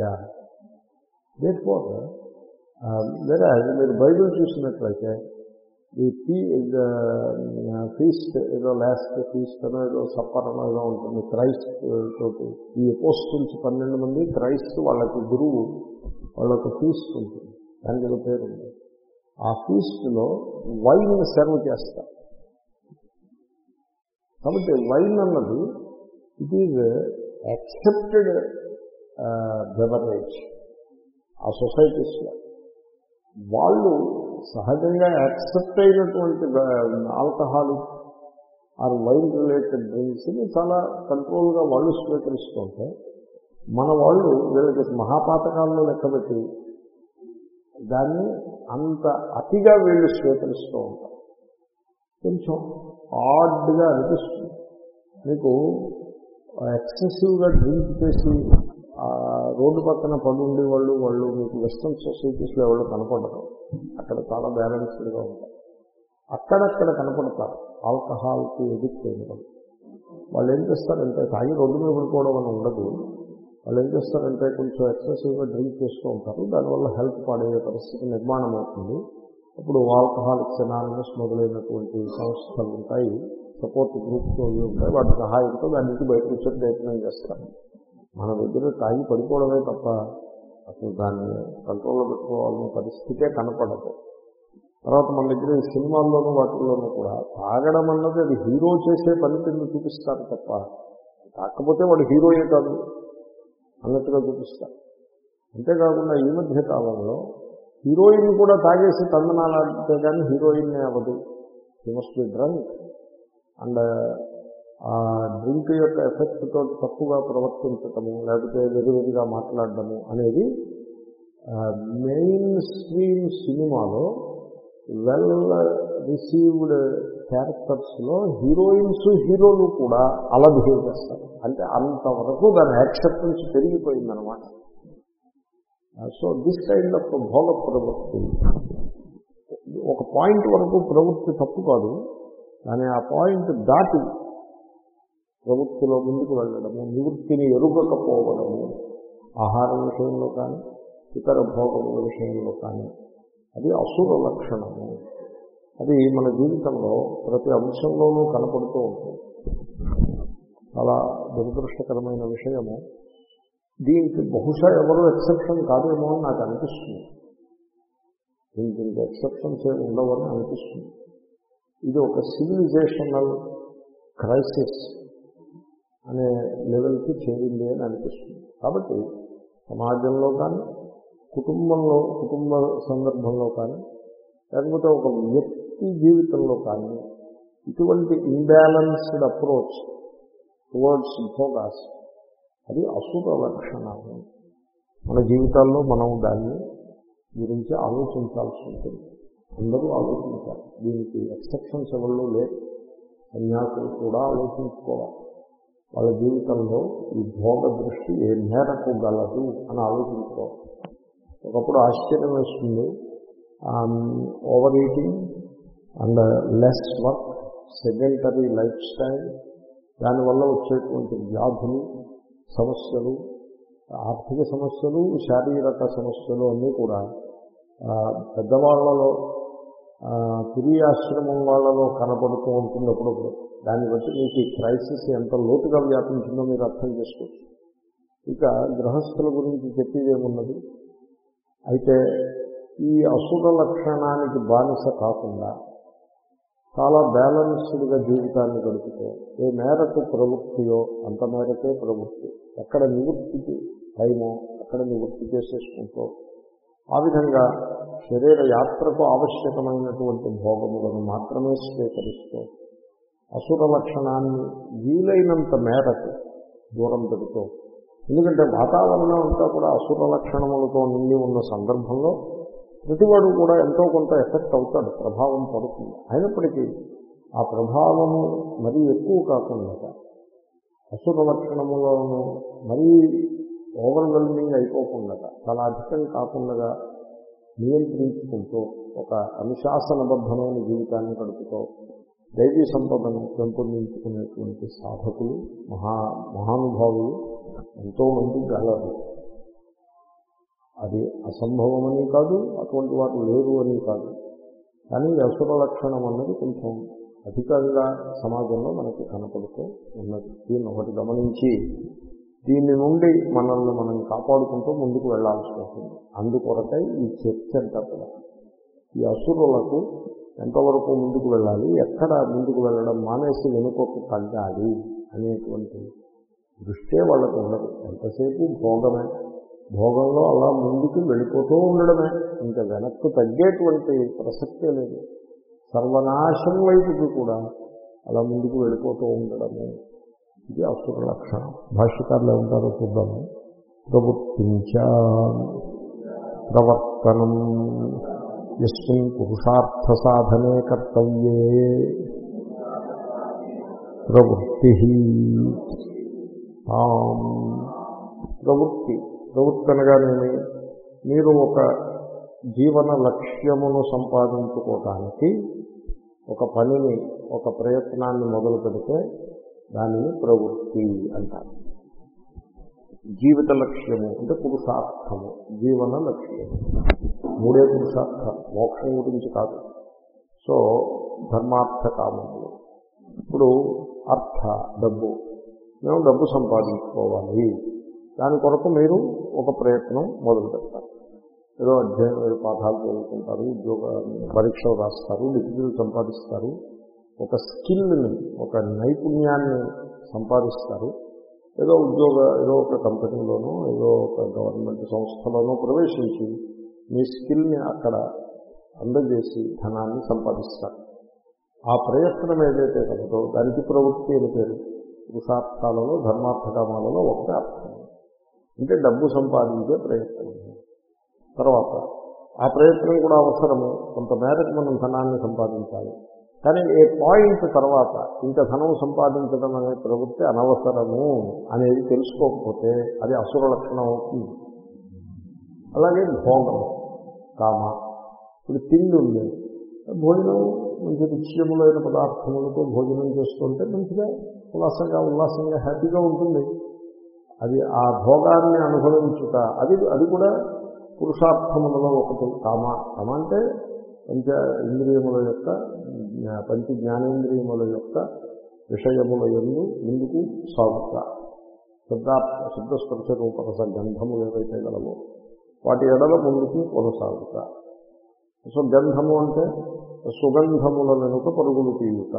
yeah. That four um, లేదా మీరు బైబిల్ చూసినట్లయితే ఈ పీ ఫీస్ట్ ఏదో లాస్ట్ ఫీస్ట్ అనో ఏదో సప్పర్ అనో ఏదో ఉంటుంది. క్రైస్ట్ తోటి ఈ ఎపోస్టిల్స్ పన్నెండు మంది క్రైస్ట్ వాళ్ళకి గురువు వాళ్ళకి ఫీస్ట్ ఉంటుంది. దానికి పేరు ఉంది. ఆ ఫీస్ట్లో వైన్ సర్వ్ చేస్తారు. కాబట్టి వైన్ అన్నది ఇట్ ఈజ్ యాక్సెప్టెడ్ బెవరేజ్ ఆ సొసైటీస్లో వాళ్ళు సహజంగా యాక్సెప్ట్ అయినటువంటి uh, alcohol or wine related డ్రింక్స్ని చాలా కంట్రోల్గా వాళ్ళు స్వీకరిస్తుంటే మన వాళ్ళు వీళ్ళకి మహాపాతకాల్లో లెక్కబెట్టి దాన్ని అంత అతిగా వీళ్ళు స్వీకరిస్తూ ఉంటారు. కొంచెం ఆడ్గా అనిపిస్తుంది. మీకు ఎక్సెసివ్గా డ్రింక్ చేసి రోడ్డు పక్కన పడుండే వాళ్ళు వాళ్ళు మీకు వెస్ట్రన్ సొసైటీస్లో ఎవరు కనపడరు. అక్కడ చాలా బ్యాలెన్స్డ్గా ఉంటారు. అక్కడక్కడ కనపడతారు. ఆల్కహాల్కి ఎడిక్ట్ అయిన వాళ్ళు. వాళ్ళు ఏం చేస్తారంటే తాగి రోడ్డు మీద పడుకోవడం అని ఉండదు. వాళ్ళు ఏం చేస్తారంటే కొంచెం ఎక్సెసివ్గా డ్రింక్ చేస్తూ ఉంటారు. దానివల్ల హెల్త్ పాడయ్యే పరిస్థితి నిర్మాణం అవుతుంది అప్పుడు ఆల్కహాలిక్స్ అనాలిమస్ మొదలైనటువంటి సంస్థలు ఉంటాయి. సపోర్ట్ గ్రూప్స్ అవి ఉంటాయి. వాటి సహాయంతో దానికి బయటకు వచ్చే ప్రయత్నం చేస్తారు. మన దగ్గర తాగి పడిపోవడమే తప్ప అసలు దాన్ని కంట్రోల్లో పెట్టుకోవాలనే పరిస్థితే కనపడదు. తర్వాత మన దగ్గర ఈ సినిమాల్లోనూ వాటిల్లోనూ కూడా తాగడం అన్నది అది హీరో చేసే పని కింద చూపిస్తారు తప్ప కాకపోతే వాడు హీరోయే కాదు అన్నట్టుగా చూపిస్తారు. అంతేకాకుండా ఈ మధ్య కాలంలో హీరోయిన్ కూడా తాగేసి తందనాలాడితే కానీ హీరోయిన్ అవ్వదు. He must be drunk and ఆ డ్రింక్ యొక్క ఎఫెక్ట్ తోటి తప్పుగా ప్రవర్తించటము లేకపోతే వెరువెరుగా మాట్లాడటము అనేది మెయిన్ స్ట్రీమ్ సినిమాలో వెల్ రిసీవ్డ్ క్యారెక్టర్స్లో హీరోయిన్స్ హీరోలు కూడా అలా బిహేవ్ చేస్తారు. అంటే అంతవరకు దాని యాక్సెప్టెన్స్ పెరిగిపోయిందనమాట సో దిస్ కైండ్ ఆఫ్ భోగ ప్రవృత్తి. ఒక పాయింట్ వరకు ప్రవృత్తి తప్పు కాదు. కానీ ఆ పాయింట్ దాటి ప్రవృత్తిలో ముందుకు వెళ్ళడము నివృత్తిని ఎరుగకపోవడము ఆహారం విషయంలో కానీ ఇతర భోగముల విషయంలో కానీ అది అసుర లక్షణము. అది మన జీవితంలో ప్రతి అంశంలోనూ కనపడుతూ ఉంటుంది. చాలా దురదృష్టకరమైన విషయము. దీనికి బహుశా ఎవరో ఎక్సెప్షన్ కాదేమో అని నాకు అనిపిస్తుంది. దీనికి ఇంకా ఎక్సెప్షన్స్ ఏమి ఉండవని అనిపిస్తుంది. ఇది ఒక సివిలైజేషనల్ క్రైసిస్ అనే లెవెల్కి చేరింది అని అనిపిస్తుంది. కాబట్టి సమాజంలో కానీ కుటుంబంలో కుటుంబ సందర్భంలో కానీ లేకపోతే ఒక వ్యక్తి జీవితంలో కానీ ఇటువంటి ఇంబ్యాలెన్స్డ్ అప్రోచ్ టువర్డ్స్ భోగాస్ అది అసుర లక్షణాలు మన జీవితాల్లో మనం దాన్ని గురించి ఆలోచించాల్సి ఉంటుంది. అందరూ ఆలోచించాలి. దీనికి ఎక్సెప్షన్స్ ఎవరు లేరు. సన్యాసులు కూడా ఆలోచించుకోవాలి. వాళ్ళ జీవితంలో ఈ భోగ దృష్టి ఏ మేరకు గలదు అని ఆలోచించుకోవాలి. ఒకప్పుడు ఆశ్చర్యం వేస్తుంది. Overeating and less work sedentary lifestyle దానివల్ల వచ్చేటువంటి వ్యాధులు సమస్యలు ఆర్థిక సమస్యలు శారీరక సమస్యలు అన్నీ కూడా పెద్దవాళ్ళలో ఆశ్రమం వాళ్ళలో కనపడుతూ ఉంటుంది అప్పుడప్పుడు దాన్ని బట్టి మీకు ఈ క్రైసిస్ ఎంత లోతుగా వ్యాపించిందో మీరు అర్థం చేసుకోవచ్చు. ఇక గృహస్థుల గురించి చెప్పేదేమున్నది అయితే ఈ అసుర లక్షణానికి బానిస కాకుండా చాలా బ్యాలెన్స్డ్గా జీవితాన్ని గడిపితే ఏ మేరకు ప్రవృత్తియో అంత మేరకే ప్రవృత్తి. ఎక్కడ నివృత్తికి టైమో అక్కడ నివృత్తి చేసేసుకుంటూ ఆ విధంగా శరీర యాత్రకు ఆవశ్యకమైనటువంటి భోగములను మాత్రమే స్వీకరిస్తూ అసుర లక్షణాన్ని వీలైనంత మేరకు దూరం పెడుతూ ఎందుకంటే వాతావరణం అంతా కూడా అసుర లక్షణములతో నిండి ఉన్న సందర్భంలో ప్రతివాడు కూడా ఎంతో కొంత ఎఫెక్ట్ అవుతాడు ప్రభావం పడుతుంది. అయినప్పటికీ ఆ ప్రభావము మరీ ఎక్కువ కాకుండా అసుర లక్షణములను మరీ ఓవర్వెల్మింగ్ అయిపోకుండా చాలా అధికం కాకుండా నియంత్రించుకుంటూ ఒక అనుశాసనబద్ధమైన జీవితాన్ని గడుపుతూ దైవీ సంపదను పెంపొందించుకునేటువంటి సాధకులు మహా మహానుభావులు ఎంతోమంది గలరు. అది అసంభవమని కాదు అటువంటి వారు లేరు అని కాదు. కానీ అసుర లక్షణం అన్నది కొంచెం అధికంగా సమాజంలో మనకి కనపడుతూ ఉన్నది. దీన్ని ఒకటి గమనించి దీని నుండి మనల్ని మనం కాపాడుకుంటూ ముందుకు వెళ్ళాల్సి ఉంటుంది అందుకొరకై ఈ చర్చ అంతా కూడా. ఈ అసురులకు ఎంతవరకు ముందుకు వెళ్ళాలి ఎక్కడ ముందుకు వెళ్ళడం మానేసి వెనుకకు తగ్గాలి అనేటువంటి దృష్టే వాళ్ళకు ఉండదు. ఎంతసేపు భోగమే. భోగంలో అలా ముందుకు వెళ్ళిపోతూ ఉండడమే. ఇంకా వెనక్కు తగ్గేటువంటి ప్రసక్తే లేదు. సర్వనాశం వైపుకి కూడా అలా ముందుకు వెళ్ళిపోతూ ఉండడమే. ఇది అసుర లక్షణం. భాష్యకారులు ఏమంటారో చూద్దాము. ప్రవృత్తించ ప్రవర్తనం ఎస్మిన్ పురుషార్థ సాధనే కర్తవ్యే. ప్రవృత్తి ప్రవృత్తి. ప్రవృత్తి అనగానేమి మీరు ఒక జీవన లక్ష్యమును సంపాదించుకోవటానికి ఒక పనిని ఒక ప్రయత్నాన్ని మొదలు పెడితే దానిని ప్రవృత్తి అంటారు. జీవిత లక్ష్యము అంటే పురుషార్థము జీవన లక్ష్యము. మూడే పురుషార్థం మోక్షం గురించి కాదు. సో ధర్మార్థ కామములు. ఇప్పుడు అర్థ డబ్బు. మేము డబ్బు సంపాదించుకోవాలి. దాని కొరకు మీరు ఒక ప్రయత్నం మొదలు పెడతారు. ఏదో అధ్యయనం ఏదో పాఠాలు చదువుకుంటారు ఉద్యోగ పరీక్షలు రాస్తారు డిగ్రీలు సంపాదిస్తారు. ఒక స్కిల్ని ఒక నైపుణ్యాన్ని సంపాదిస్తారు. ఏదో ఉద్యోగ ఏదో ఒక కంపెనీలోనో ఏదో ఒక గవర్నమెంట్ సంస్థలోనో ప్రవేశించి మీ స్కిల్ని అక్కడ అందజేసి ధనాన్ని సంపాదిస్తారు. ఆ ప్రయత్నం ఏదైతే కలదో దానికి ప్రవృత్తి అని పేరు. పురుషార్థాలలో ధర్మార్థకామాలలో ఒకటి అర్థం. అంటే డబ్బు సంపాదించే ప్రయత్నం. తర్వాత ఆ ప్రయత్నం కూడా అవసరము. కొంత మేరకు మనం ధనాన్ని సంపాదించాలి. కానీ ఏ పాయింట్ తర్వాత ఇంకా ధనం సంపాదించడం అనే ప్రవృత్తి అనవసరము అనేది తెలుసుకోకపోతే అది అసుర లక్షణం అవుతుంది. అలాగే భోగం కామ. ఇప్పుడు తిండి ఉంది. భోజనం మంచి రుచ్యములైన పదార్థములతో భోజనం చేస్తుంటే మంచిగా ఉల్లాసంగా ఉల్లాసంగా హ్యాపీగా ఉంటుంది. అది ఆ భోగాన్ని అనుభవించుట. అది అది కూడా పురుషార్థములలో ఒకటి. కామ కామ అంటే పంచ ఇంద్రియముల యొక్క పంచ జ్ఞానేంద్రియముల యొక్క విషయముల ఎందు ముందుకు సాగుత? శబ్దార్థ శబ్దస్పర్శ రూపరస గంధములు ఏవైతే గలవో వాటి ఎడల ముందుకు కొనసాగుత. సో గంధము అంటే సుగంధముల వెనుక పరుగులు తీయుట.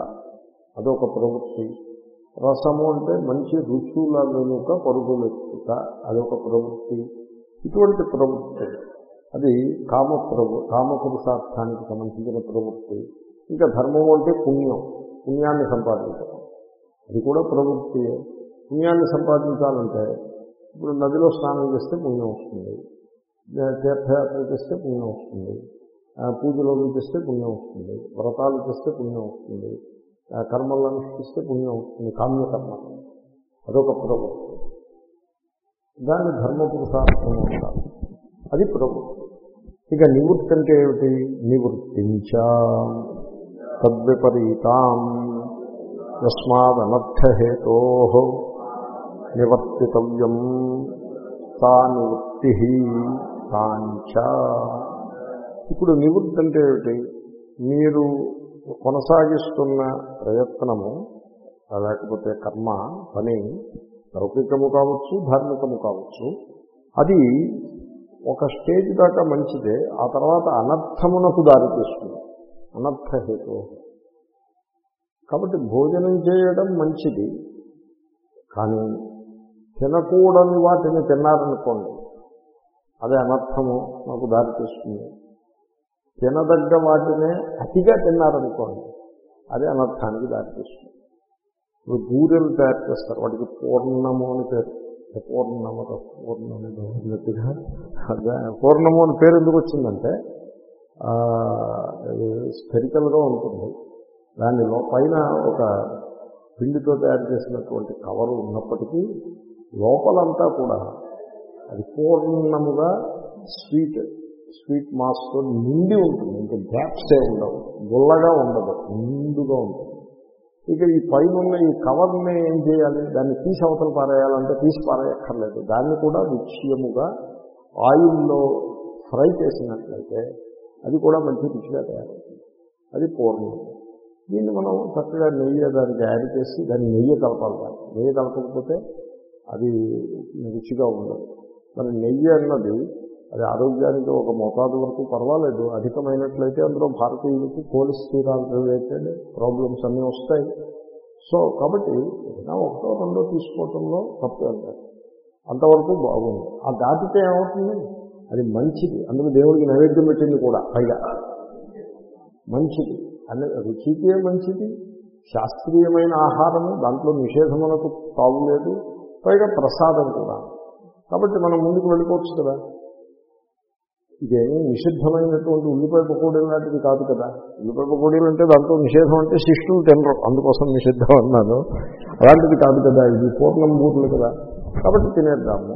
అదొక ప్రవృత్తి. రసము అంటే మంచి రుచుల వెనుక పరుగులెత్తుట అదొక ప్రవృత్తి. ఇటువంటి ప్రవృత్తి. అది కామ ప్రభు కామ పురుషార్థానికి సంబంధించిన ప్రవృత్తి. ఇంకా ధర్మం అంటే పుణ్యం. పుణ్యాన్ని సంపాదించడం. అది కూడా ప్రవృత్తి. పుణ్యాన్ని సంపాదించాలంటే ఇప్పుడు నదిలో స్నానం చేస్తే పుణ్యం వస్తుంది. తీర్థయాత్ర చేస్తే పుణ్యం వస్తుంది. పూజలో చేస్తే పుణ్యం వస్తుంది. వ్రతాలు చేస్తే పుణ్యం వస్తుంది. కర్మలను అనుష్ఠిస్తే పుణ్యం అవుతుంది కామ్యకర్మ. అదొక ప్రవృత్తి. దాన్ని ధర్మపురుషార్థం అంటారు. అది ప్రవృత్తి. ఇక నివృత్తి అంటే ఏమిటి? నివృత్తించ. తద్విపరీతాం యస్మాదనర్థహేతో నివర్తితవ్యం. తా నివృత్తి తాంచ ఇప్పుడు నివృత్తి అంటే ఏమిటి? మీరు కొనసాగిస్తున్న ప్రయత్నము లేకపోతే కర్మ పని లౌకికము కావచ్చు ధార్మికము కావచ్చు అది ఒక స్టేజ్ దాకా మంచిదే ఆ తర్వాత అనర్థమునకు దారితీస్తుంది అనర్థహేతు కాబట్టి భోజనం చేయడం మంచిది కానీ తినకూడని వాటిని తిన్నారనుకోండి అదే అనర్థము నాకు దారితీస్తుంది తినదగ్గ వాటినే అతిగా తిన్నారనుకోండి అదే అనర్థానికి దారితీస్తుంది. ఇప్పుడు బూరెలు తయారు చేస్తారు వాటికి పూర్ణము అని పేరు. పూర్ణము పూర్ణము అన్నట్టుగా పూర్ణము అని పేరు ఎందుకు వచ్చిందంటే స్పెరికల్గా ఉంటుంది. దానిలో పైన ఒక పిండితో తయారు చేసినటువంటి కవరు ఉన్నప్పటికీ లోపలంతా కూడా అది పూర్ణముగా స్వీట్. స్వీట్ మాస్తో నిండి ఉంటుంది. ఇంకా గ్యాప్సే ఉండవు. గుల్లగా ఉండదు. నిండుగా ఉంటుంది. ఇక ఈ పైన ఉన్న ఈ కవర్ని ఏం చేయాలి? దాన్ని తీసి అవతల పారేయాలంటే తీసి పారేయక్కర్లేదు. దాన్ని కూడా విషయముగా ఆయిల్లో ఫ్రై చేసినట్లయితే అది కూడా మంచి రుచిగా తయారవుతుంది. అది పూర్ణం. దీన్ని మనం చక్కగా నెయ్యి దానికి యాడ్ చేసి దాన్ని నెయ్యి కలపాలి నెయ్యి కలపకపోతే అది రుచిగా ఉండదు. మరి నెయ్యి అన్నది అది ఆరోగ్యానికి ఒక మోతాదు వరకు పర్వాలేదు. అధికమైనట్లయితే అందులో భారతీయులకు కొలెస్ట్రాల్ రిలేటెడ్ ప్రాబ్లమ్స్ అన్నీ వస్తాయి. సో కాబట్టి ఏదైనా ఒకటో రెండో తీసుకోవటంలో తప్పు వెళ్తారు అంతవరకు బాగుంది. ఆ దాటితే ఏమవుతుంది? అది మంచిది. అందులో దేవుడికి నైవేద్యం పెట్టింది కూడా పైగా. మంచిది. అనే రుచికే మంచిది? శాస్త్రీయమైన ఆహారము దాంట్లో నిషేధములకు తావు లేదు పైగా ప్రసాదం కూడా. కాబట్టి మనం ముందుకు వెళ్ళిపోవచ్చు కదా? ఇదేమీ నిషిద్ధమైనటువంటి ఉల్లిపాయ పకోడీ లాంటిది కాదు కదా. ఉల్లిపాయ పకోడీలు అంటే దాంట్లో నిషేధం అంటే శిష్యులు తినరు. అందుకోసం నిషిద్ధం అన్నాను. అలాంటిది కాదు కదా. ఇది పూర్ణం బూర్లు కదా. కాబట్టి తినేద్దాము.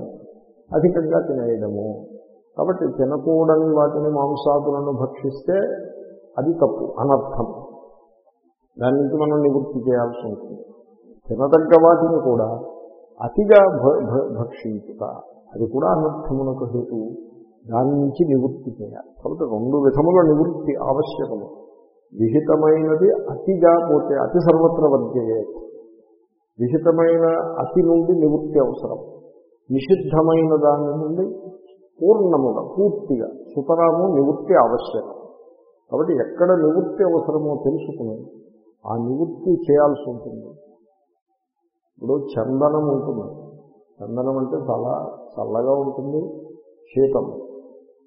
అధికంగా తినేయడము. కాబట్టి తినకూడని వాటిని మాంసాదులను భక్షిస్తే అది తప్పు అనర్థం. దాని నుంచి మనం నివృత్తి చేయాల్సి ఉంటుంది. తినదగ్గ వాటిని కూడా అతిగా భక్షించుట. అది కూడా అనర్థమునకు హేతువు దాని నుంచి నివృత్తి చేయాలి. కాబట్టి రెండు విధముల నివృత్తి ఆవశ్యకము. విహితమైనది అతిగా పోతే అతి సర్వత్ర వర్జయే. విహితమైన అతి నుండి నివృత్తి అవసరం. నిషిద్ధమైన దాని నుండి పూర్ణముగా పూర్తిగా సుతరాము నివృత్తి ఆవశ్యకం. కాబట్టి ఎక్కడ నివృత్తి అవసరమో తెలుసుకుని ఆ నివృత్తి చేయాల్సి ఉంటుంది. ఇప్పుడు చందనం ఉంటుంది. చందనం అంటే చాలా చల్లగా ఉంటుంది శీతం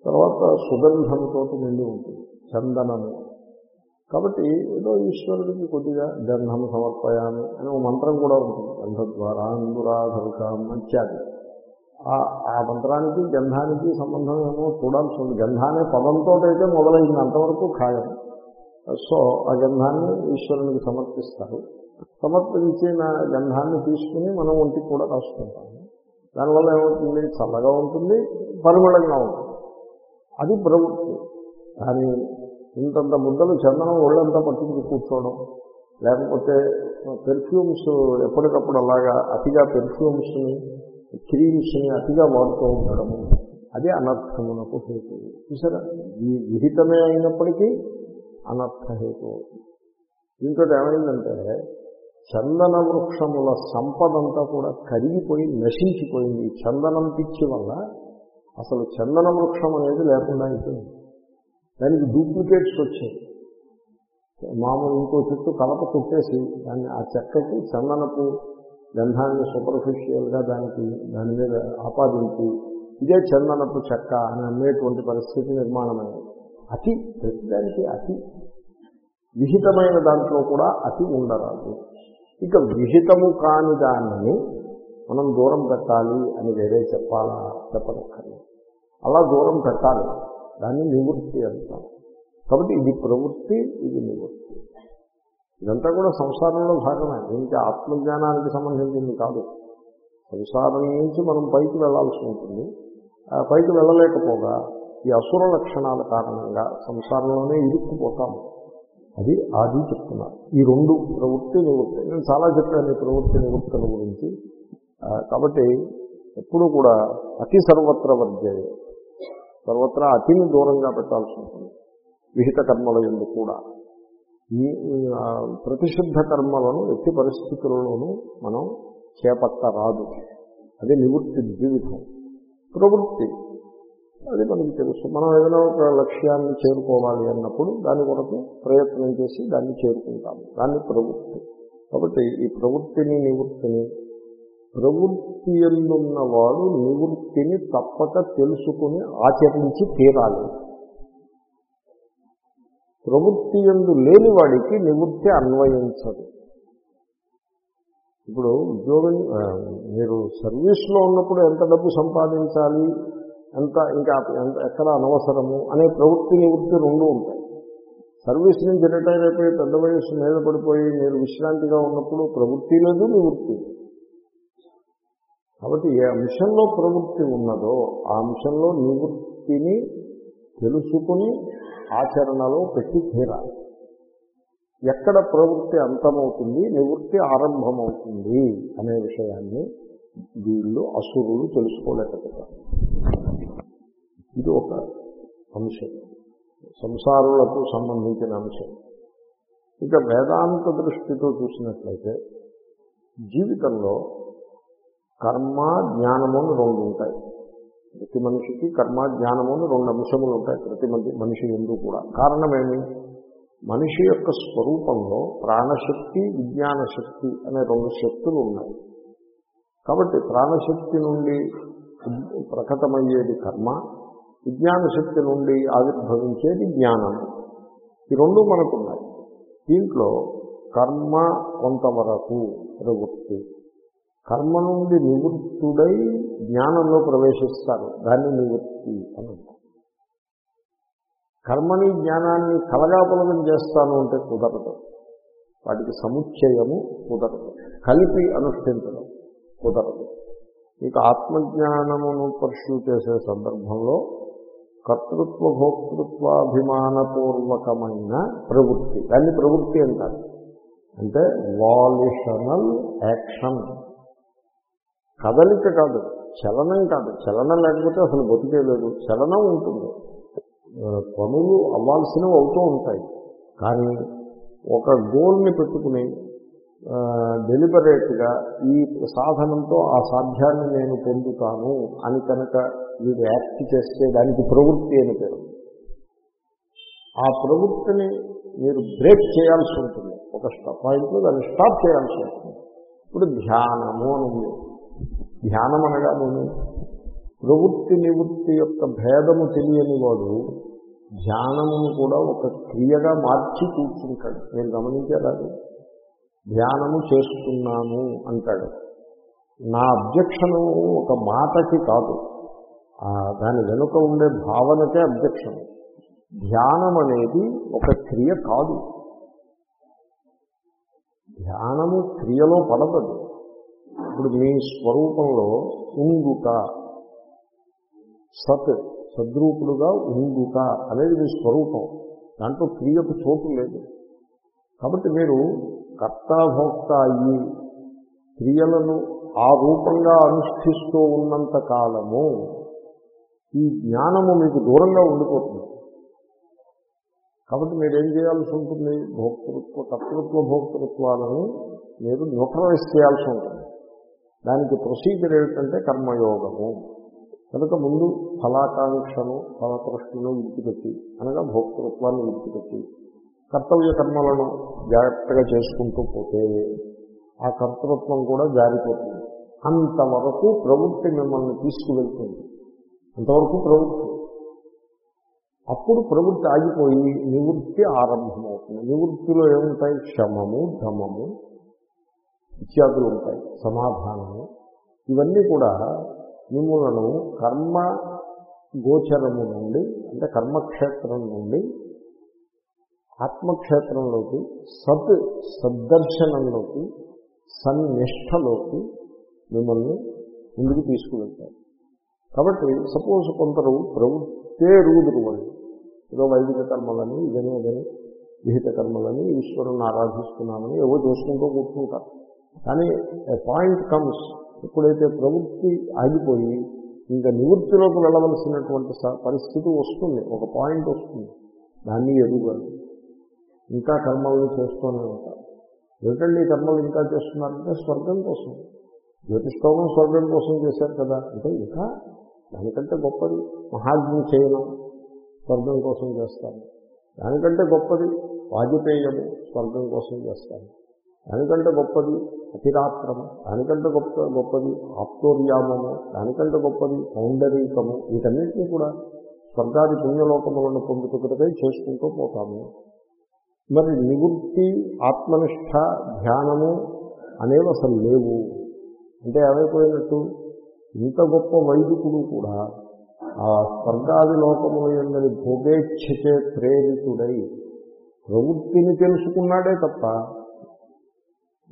తర్వాత సుగంధంతో నిండి ఉంటుంది చందనము. కాబట్టి ఏదో ఈశ్వరుడికి కొద్దిగా గంధం సమర్పయాము అని ఒక మంత్రం కూడా ఉంటుంది గంధ ద్వారా అందురాధరుకాం ఇత్యాది ఆ- ఆ మంత్రానికి గంధానికి సంబంధం ఏమో చూడాల్సి ఉంది. గంధానే పదంతో అయితే మొదలైంది అంతవరకు ఖాయం. సో ఆ గంధాన్ని ఈశ్వరునికి సమర్పిస్తారు. సమర్పించిన గంధాన్ని తీసుకుని మనం ఒంటికి కూడా రాసుకుంటాము. దానివల్ల ఏమవుతుంది? చల్లగా ఉంటుంది పరిమళంగా ఉంటుంది. అది ప్రవృత్తి కానీ ఇంతంత ముద్దలు చందనం ఒళ్ళంతా పట్టుకుని కూర్చోవడం లేకపోతే పెర్ఫ్యూమ్స్ ఎప్పటికప్పుడు అలాగా అతిగా పెర్ఫ్యూమ్స్ని క్రీమ్స్ని అతిగా వాడుతూ ఉండడము అదే అనర్థమునకు హేతు. చూసారా? ఈ విహితమే అయినప్పటికీ అనర్థ హేతు. అవుతుంది దీంతో ఏమైందంటే చందన వృక్షముల సంపదంతా కూడా కరిగిపోయి నశించిపోయింది. చందనం పిచ్చి వల్ల అసలు చందన వృక్షం అనేది లేకుండా అయిపోయింది. దానికి డూప్లికేట్స్ వచ్చాయి. మామూలు ఇంకో చెట్టు కలప కొట్టేసి దాన్ని ఆ చెక్కకి చందనపు గంధాన్ని సూపర్ఫిషియల్గా దానికి దాని మీద ఆపాదించి ఇదే చందనపు చెక్క అని అమ్మేటువంటి పరిస్థితి నిర్మాణమైంది. అతి ప్రతిదానికి అతి విహితమైన దాంట్లో కూడా అతి ఉండరాదు. ఇక విహితము కాని దానిని మనం దూరం పెట్టాలి అని వేరే చెప్పాలా? చెప్పదక్కర్లేదు అలా దూరం పెట్టాలి దాన్ని నివృత్తి అంటాం. కాబట్టి ఇది ప్రవృత్తి ఇది నివృత్తి. ఇదంతా కూడా సంసారంలో భాగమే. దీనికి ఆత్మజ్ఞానానికి సంబంధించింది కాదు. సంసారం నుంచి మనం పైకి వెళ్ళాల్సి ఉంటుంది. ఆ పైకి వెళ్ళలేకపోగా ఈ అసుర లక్షణాల కారణంగా సంసారంలోనే ఇరుక్కుపోతాము అది ఆది చెప్తున్నారు ఈ రెండు ప్రవృత్తి నివృత్తి. నేను చాలా చెప్పాను ఈ ప్రవృత్తి నివృత్తుల గురించి. కాబట్టి ఎప్పుడు కూడా అతి సర్వత్ర వర్జయే. సర్వత్రా అతిని దూరంగా పెట్టాల్సి ఉంటుంది. విహిత కర్మల ఎందు కూడా. ఈ ప్రతిషిద్ధ కర్మలను ఎట్టి పరిస్థితులలోనూ మనం చేపట్టరాదు. అది నివృత్తి జీవితం. ప్రవృత్తి. అది మనకి తెలుసు. మనం ఏదైనా ఒక లక్ష్యాన్ని చేరుకోవాలి అన్నప్పుడు దాని కొరకు ప్రయత్నం చేసి దాన్ని చేరుకుంటాము. దాన్ని ప్రవృత్తి. కాబట్టి ఈ ప్రవృత్తిని నివృత్తిని ప్రవృత్తి ఎందున్నవాడు నివృత్తిని తప్పక తెలుసుకుని ఆచరించి తీరాలి. ప్రవృత్తి ఎందు లేని వాడికి నివృత్తి అన్వయించదు. ఇప్పుడు ఉద్యోగం మీరు సర్వీస్లో ఉన్నప్పుడు ఎంత డబ్బు సంపాదించాలి ఎంత ఇంకా ఎంత ఎక్కడ అనవసరము అనే ప్రవృత్తి నివృత్తి రెండు ఉంటాయి. సర్వీస్ నుంచి రిటైర్ అయిపోయి పెద్ద వయసు మీద పడిపోయి మీరు విశ్రాంతిగా ఉన్నప్పుడు ప్రవృత్తి లేదు నివృత్తి లేదు. కాబట్టి ఏ అంశంలో ప్రవృత్తి ఉన్నదో ఆ అంశంలో నివృత్తిని తెలుసుకుని ఆచరణలో పెట్టి తీరాలి. ఎక్కడ ప్రవృత్తి అంతమవుతుంది నివృత్తి ఆరంభమవుతుంది అనే విషయాన్ని వీళ్ళు అసురులు తెలుసుకోలేకపోతారు. ఇది ఒక అంశం. సంసారులకు సంబంధించిన అంశం. ఇక వేదాంత దృష్టితో చూసినట్లయితే జీవితంలో కర్మ జ్ఞానము అని రెండు ఉంటాయి. ప్రతి మనిషికి కర్మ జ్ఞానము అని రెండు అంశములు ఉంటాయి ప్రతి మంది మనిషి ఎందు కూడా. కారణమేమి? మనిషి యొక్క స్వరూపంలో ప్రాణశక్తి విజ్ఞాన శక్తి అనే రెండు శక్తులు ఉన్నాయి. కాబట్టి ప్రాణశక్తి నుండి ప్రకటమయ్యేది కర్మ విజ్ఞాన శక్తి నుండి ఆవిర్భవించేది జ్ఞానం. ఈ రెండు మనకున్నాయి దీంట్లో కర్మ కొంతవరకు ప్రవృత్తి కర్మ నుండి నివృత్తుడై జ్ఞానంలో ప్రవేశిస్తారు దాన్ని నివృత్తి అని కర్మని జ్ఞానాన్ని కలగాపులగం చేస్తాను అంటే కుదరదు. వాటికి సముచ్చయము కుదరదు. కలిపి అనుష్ఠించడం కుదరదు. మీకు ఆత్మజ్ఞానమును పర్ష్యూ చేసే సందర్భంలో కర్తృత్వ భోక్తృత్వాభిమానపూర్వకమైన ప్రవృత్తి. దాన్ని ప్రవృత్తి అంటారు. అంటే వాలిషనల్ యాక్షన్ కదలిక కాదు చలనం కాదు. చలనం లేకపోతే అసలు బతికే లేదు. చలనం ఉంటుంది. పనులు అవ్వాల్సినవి అవుతూ ఉంటాయి. కానీ ఒక గోల్ని పెట్టుకుని డెలిబరేట్గా ఈ సాధనంతో ఆ సాధ్యాన్ని నేను పొందుతాను అని కనుక వీడు యాక్ట్ చేస్తే దానికి ప్రవృత్తి అని పేరు. ఆ ప్రవృత్తిని మీరు బ్రేక్ చేయాల్సి ఉంటుంది. ఒక స్టాప్ పాయింట్లో దాన్ని స్టాప్ చేయాల్సి ఉంటుంది. ఇప్పుడు ధ్యానము అని ఉంది. ధ్యానం అనగా నేను ప్రవృత్తి నివృత్తి యొక్క భేదము తెలియని వాడు ధ్యానమును కూడా ఒక క్రియగా మార్చి కూర్చుంటాడు. నేను గమనించారా? ధ్యానము చేస్తున్నాను అంటాడు. నా అబ్జెక్షను ఒక మాటకి కాదు. దాని వెనుక ఉండే భావనకే అబ్జెక్షన్. ధ్యానం అనేది ఒక క్రియ కాదు. ధ్యానము క్రియలో పడదు. ఇప్పుడు మీ స్వరూపంలో ఉంగుట సత్ సద్రూపుడుగా ఉంగుట అనేది మీ స్వరూపం. దాంట్లో క్రియకు చోటు లేదు. కాబట్టి మీరు కర్తాభోక్త అయ్యి క్రియలను ఆ రూపంగా అనుష్ఠిస్తూ ఉన్నంత కాలము ఈ జ్ఞానము మీకు దూరంగా ఉండిపోతుంది. కాబట్టి మీరు ఏం చేయాల్సి ఉంటుంది? భోక్తృత్వ కర్తృత్వ భోక్తృత్వాలను మీరు న్యూట్రలైజ్ చేయాల్సి ఉంటుంది. దానికి ప్రొసీజర్ ఏమిటంటే కర్మయోగము. కనుక ముందు ఫలాకాంక్షను ఫలతృష్టిను విడిచిపెట్టి అనగా భోక్తృత్వాన్ని విడిచిపెట్టి కర్తవ్య కర్మలను జాగ్రత్తగా చేసుకుంటూ పోతే ఆ కర్తృత్వం కూడా జారిపోతుంది. అంతవరకు ప్రవృత్తి మిమ్మల్ని తీసుకువెళ్తుంది. అంతవరకు ప్రవృత్తి. అప్పుడు ప్రవృత్తి ఆగిపోయి నివృత్తి ఆరంభమవుతుంది. నివృత్తిలో ఏముంటాయి? శమము ధమము ఇత్యాదులు ఉంటాయి. సమాధానము. ఇవన్నీ కూడా మిమ్మలను కర్మ గోచరము నుండి అంటే కర్మక్షేత్రం నుండి ఆత్మక్షేత్రంలోకి సత్ సద్దర్శనంలోకి సన్నిష్టలోకి మిమ్మల్ని ముందుకు తీసుకువెళ్తారు. కాబట్టి సపోజ్ కొందరు ప్రవృత్తే ఎరుగుదురు వాళ్ళు. ఏదో వైదిక కర్మలని ఇదని ఇదని విహిత కర్మలని ఈశ్వరుని ఆరాధిస్తున్నామని ఏవో చేసుకుంటూ కూర్చుంటారు. కానీ పాయింట్ కమ్స్ ఎప్పుడైతే ప్రవృత్తి ఆగిపోయి ఇంకా నివృత్తిలోకి వెళ్ళవలసినటువంటి పరిస్థితి వస్తుంది. ఒక పాయింట్ వస్తుంది. దాన్ని ఎదుగాలి ఇంకా కర్మలను చేస్తూనే ఉంటారు. ఏమిటండి ఈ కర్మలు ఇంకా చేస్తున్నారంటే స్వర్గం కోసం. జ్యోతిష్కోమం స్వర్గం కోసం చేశారు కదా. అంటే ఇంకా దానికంటే గొప్పది మహాజ్ఞం చేయడం స్వర్గం కోసం చేస్తాను దానికంటే గొప్పది వాజపేయము స్వర్గం కోసం చేస్తాను దానికంటే గొప్పది అతిరాత్రము దానికంటే గొప్ప గొప్పది ఆప్తోర్యామము దానికంటే గొప్పది సౌందర్యకము వీటన్నిటినీ కూడా స్వర్గాది పుణ్యలోకములను పొందుతుకై చేసుకుంటూ పోతాము. మరి నివృత్తి ఆత్మనిష్ట ధ్యానము అనేవి అసలు లేవు. అంటే ఏమైపోయినట్టు? ఇంత గొప్ప వైదికుడు కూడా ఆ స్వర్గాది లోకముల ఎందని భోగేచ్ఛచే ప్రేరితుడై ప్రవృత్తిని తెలుసుకున్నాడే తప్ప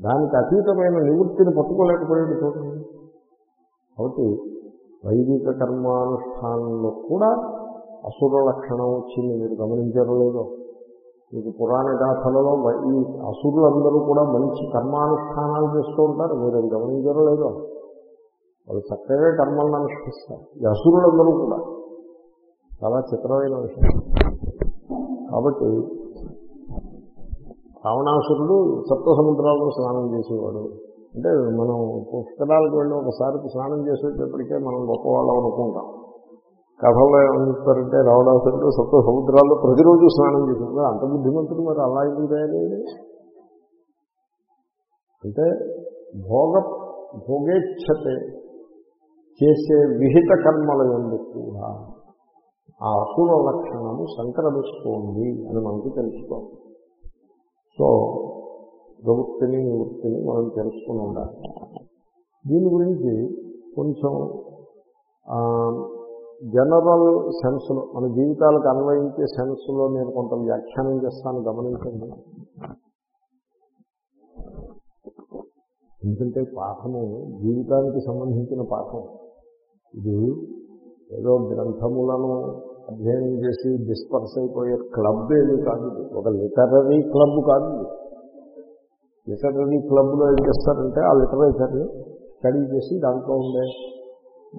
దానికి అతీతమైన నివృత్తిని పట్టుకోలేకపోయాడు చూడండి. కాబట్టి వైదిక కర్మానుష్ఠానంలో కూడా అసుర లక్షణం వచ్చింది. మీరు గమనించారో లేదో? మీకు పురాణ గాథలలో ఈ అసురులందరూ కూడా మంచి కర్మానుష్ఠానాలు చేస్తూ ఉంటారు. మీరు అది గమనించారో లేదో? వాళ్ళు చక్కగా కర్మలను అనుష్ఠిస్తారు. ఈ అసురులందరూ కూడా. చాలా చిత్రమైన విషయం. కాబట్టి రావణాసురుడు సప్త సముద్రాల్లో స్నానం చేసేవాడు. అంటే మనం పుష్కరాలకు వెళ్ళి ఒకసారి స్నానం చేసేటప్పటికే మనం గొప్పవాళ్ళం అనుకుంటాం. కథల్లో ఏమంటారంటే రావణాసురుడు సప్త సముద్రాల్లో ప్రతిరోజు స్నానం చేసేవాడు. అంత బుద్ధిమంతుడు మరి అలా ఎందుకు అంటే భోగ భోగేచ్ఛతే చేసే విహిత కర్మల ఎందుకు కూడా ఆ అసుర లక్షణము సంక్రమిస్తోంది అని మనకు తెలుసుకోవాలి. సో ప్రవృత్తిని నివృత్తిని మనం తెలుసుకుని ఉండాలి. దీని గురించి కొంచెం జనరల్ సెన్స్లో మన జీవితాలకు అన్వయించే సెన్స్లో నేను కొంత వ్యాఖ్యానం చేస్తాను గమనించండి. ఎందుకంటే పాఠము జీవితానికి సంబంధించిన పాఠం. ఇది ఏదో గ్రంథములను అధ్యయనం చేసి డిస్పర్స్ అయిపోయే క్లబ్ ఏది కాదు. ఒక లిటరరీ క్లబ్ కాదు. లిటరరీ క్లబ్లో ఏం చేస్తారంటే ఆ లిటరేచర్ని స్టడీ చేసి దాంట్లో ఉండే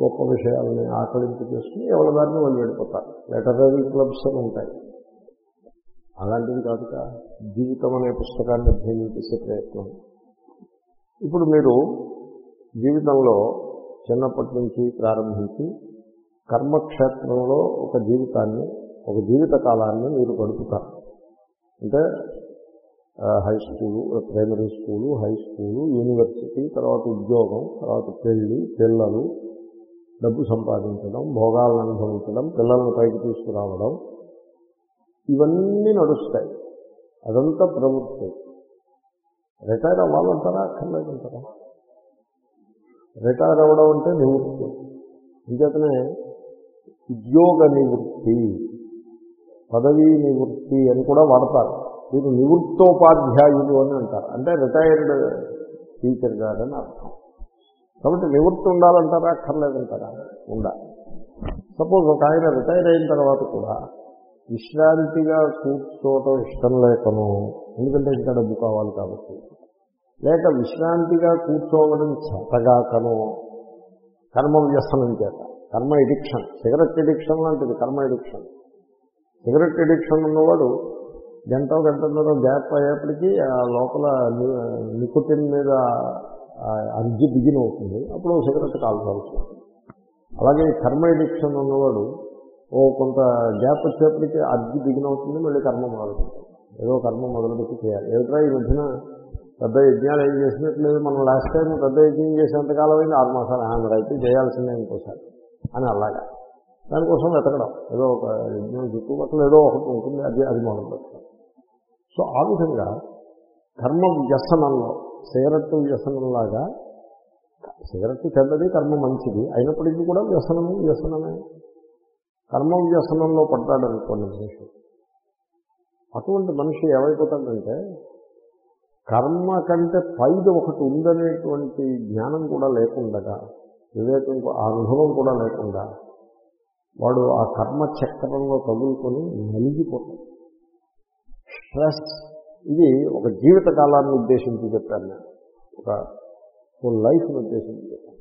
గొప్ప విషయాలని ఆకలింపు చేసుకుని ఎవరి దారిని వాళ్ళు వెళ్ళిపోతారు. లిటరరీ క్లబ్స్ అని ఉంటాయి. అలాంటివి కాదుక జీవితం అనే పుస్తకాన్ని అధ్యయనం చేసే ప్రయత్నం. ఇప్పుడు మీరు జీవితంలో చిన్నప్పటి నుంచి ప్రారంభించి కర్మక్షేత్రంలో ఒక జీవితాన్ని ఒక జీవిత కాలాన్ని మీరు గడుపుతారు. అంటే high school primary school high school university తర్వాత ఉద్యోగం తర్వాత పెళ్ళి పిల్లలు డబ్బు సంపాదించడం భోగాలను అనుభవించడం పిల్లలను పైకి తీసుకురావడం ఇవన్నీ నడుస్తాయి. అదంతా ప్రవృత్తి రిటైర్ అవ్వాలంటారా? అక్కర్లేదంటారా? రిటైర్ అవ్వడం అంటే నివృత్తి. ఇంకేతనే ఉద్యోగ నివృత్తి పదవీ నివృత్తి అని కూడా వాడతారు. వీరు నివృత్తోపాధ్యాయులు అని అంటారు. అంటే రిటైర్డ్ టీచర్ గారు అని అర్థం. కాబట్టి నివృత్తి ఉండాలంటారా అక్కర్లేదంటారా? ఉండాలి సపోజ్ ఒక ఆయన రిటైర్ అయిన తర్వాత కూడా విశ్రాంతిగా కూర్చోవటం ఇష్టం లేకను ఎందుకంటే ఇంకా డబ్బు కావాలి కాబట్టి. లేక విశ్రాంతిగా కూర్చోవడం చెత్తగాకను కర్మ వ్యసనం చేత. కర్మ ఎడిక్షన్. సిగరెట్ ఎడిక్షన్ లాంటిది కర్మ ఎడిక్షన్. సిగరెట్ ఎడిక్షన్ ఉన్నవాడు గంట గంటన్నర గ్యాప్ అయ్యేప్పటికీ ఆ లోపల నికుటిన్ మీద అర్జి బిగిన్ అవుతుంది. అప్పుడు సిగరెట్ కాల్చాల్సి అలాగే కర్మ ఎడిక్షన్ ఉన్నవాడు ఓ కొంత గ్యాప్ వచ్చేప్పటికీ అర్జి బిగిన్ అవుతుంది మళ్ళీ కర్మ మొదలుపెట్టాలి ఏదో కర్మ మొదలుపెట్టి చేయాలి. ఏమిట్రా ఈ మధ్యన పెద్ద యజ్ఞాలు ఏం చేసినట్లేదు? మనం లాస్ట్ టైం పెద్ద యజ్ఞం చేసేంతకాలం అయింది ఆరు మాసాలు. ఆంధ్ర అయితే చేయాల్సిందే ఇంకోసారి. అని అలాగా. దానికోసం వెతకడం. ఏదో ఒక యజ్ఞం చుట్టుపక్కల ఏదో ఒకటి ఉంటుంది అది అది మొదలు పెట్టడం సో ఆ విధంగా కర్మ వ్యసనంలో సిగరెట్ వ్యసనంలాగా సిగరెట్ చెడ్డది కర్మ మంచిది అయినప్పటికీ కూడా వ్యసనము వ్యసనమే. కర్మ వ్యసనంలో పడ్డాడు అనుకోండి మనిషి. అటువంటి మనిషి ఏమైపోతాడంటే కర్మ కంటే పైది ఒకటి ఉందనేటువంటి జ్ఞానం కూడా లేకుండా వివేకం ఆ అనుభవం కూడా లేకుండా వాడు ఆ కర్మ చక్రంలో తగులుకొని నలిగిపోతాడు. స్ట్రెస్ ఇది ఒక జీవిత కాలాన్ని ఉద్దేశించి చెప్పాను నేను. ఒక ఫుల్ లైఫ్ని ఉద్దేశించి చెప్పాను.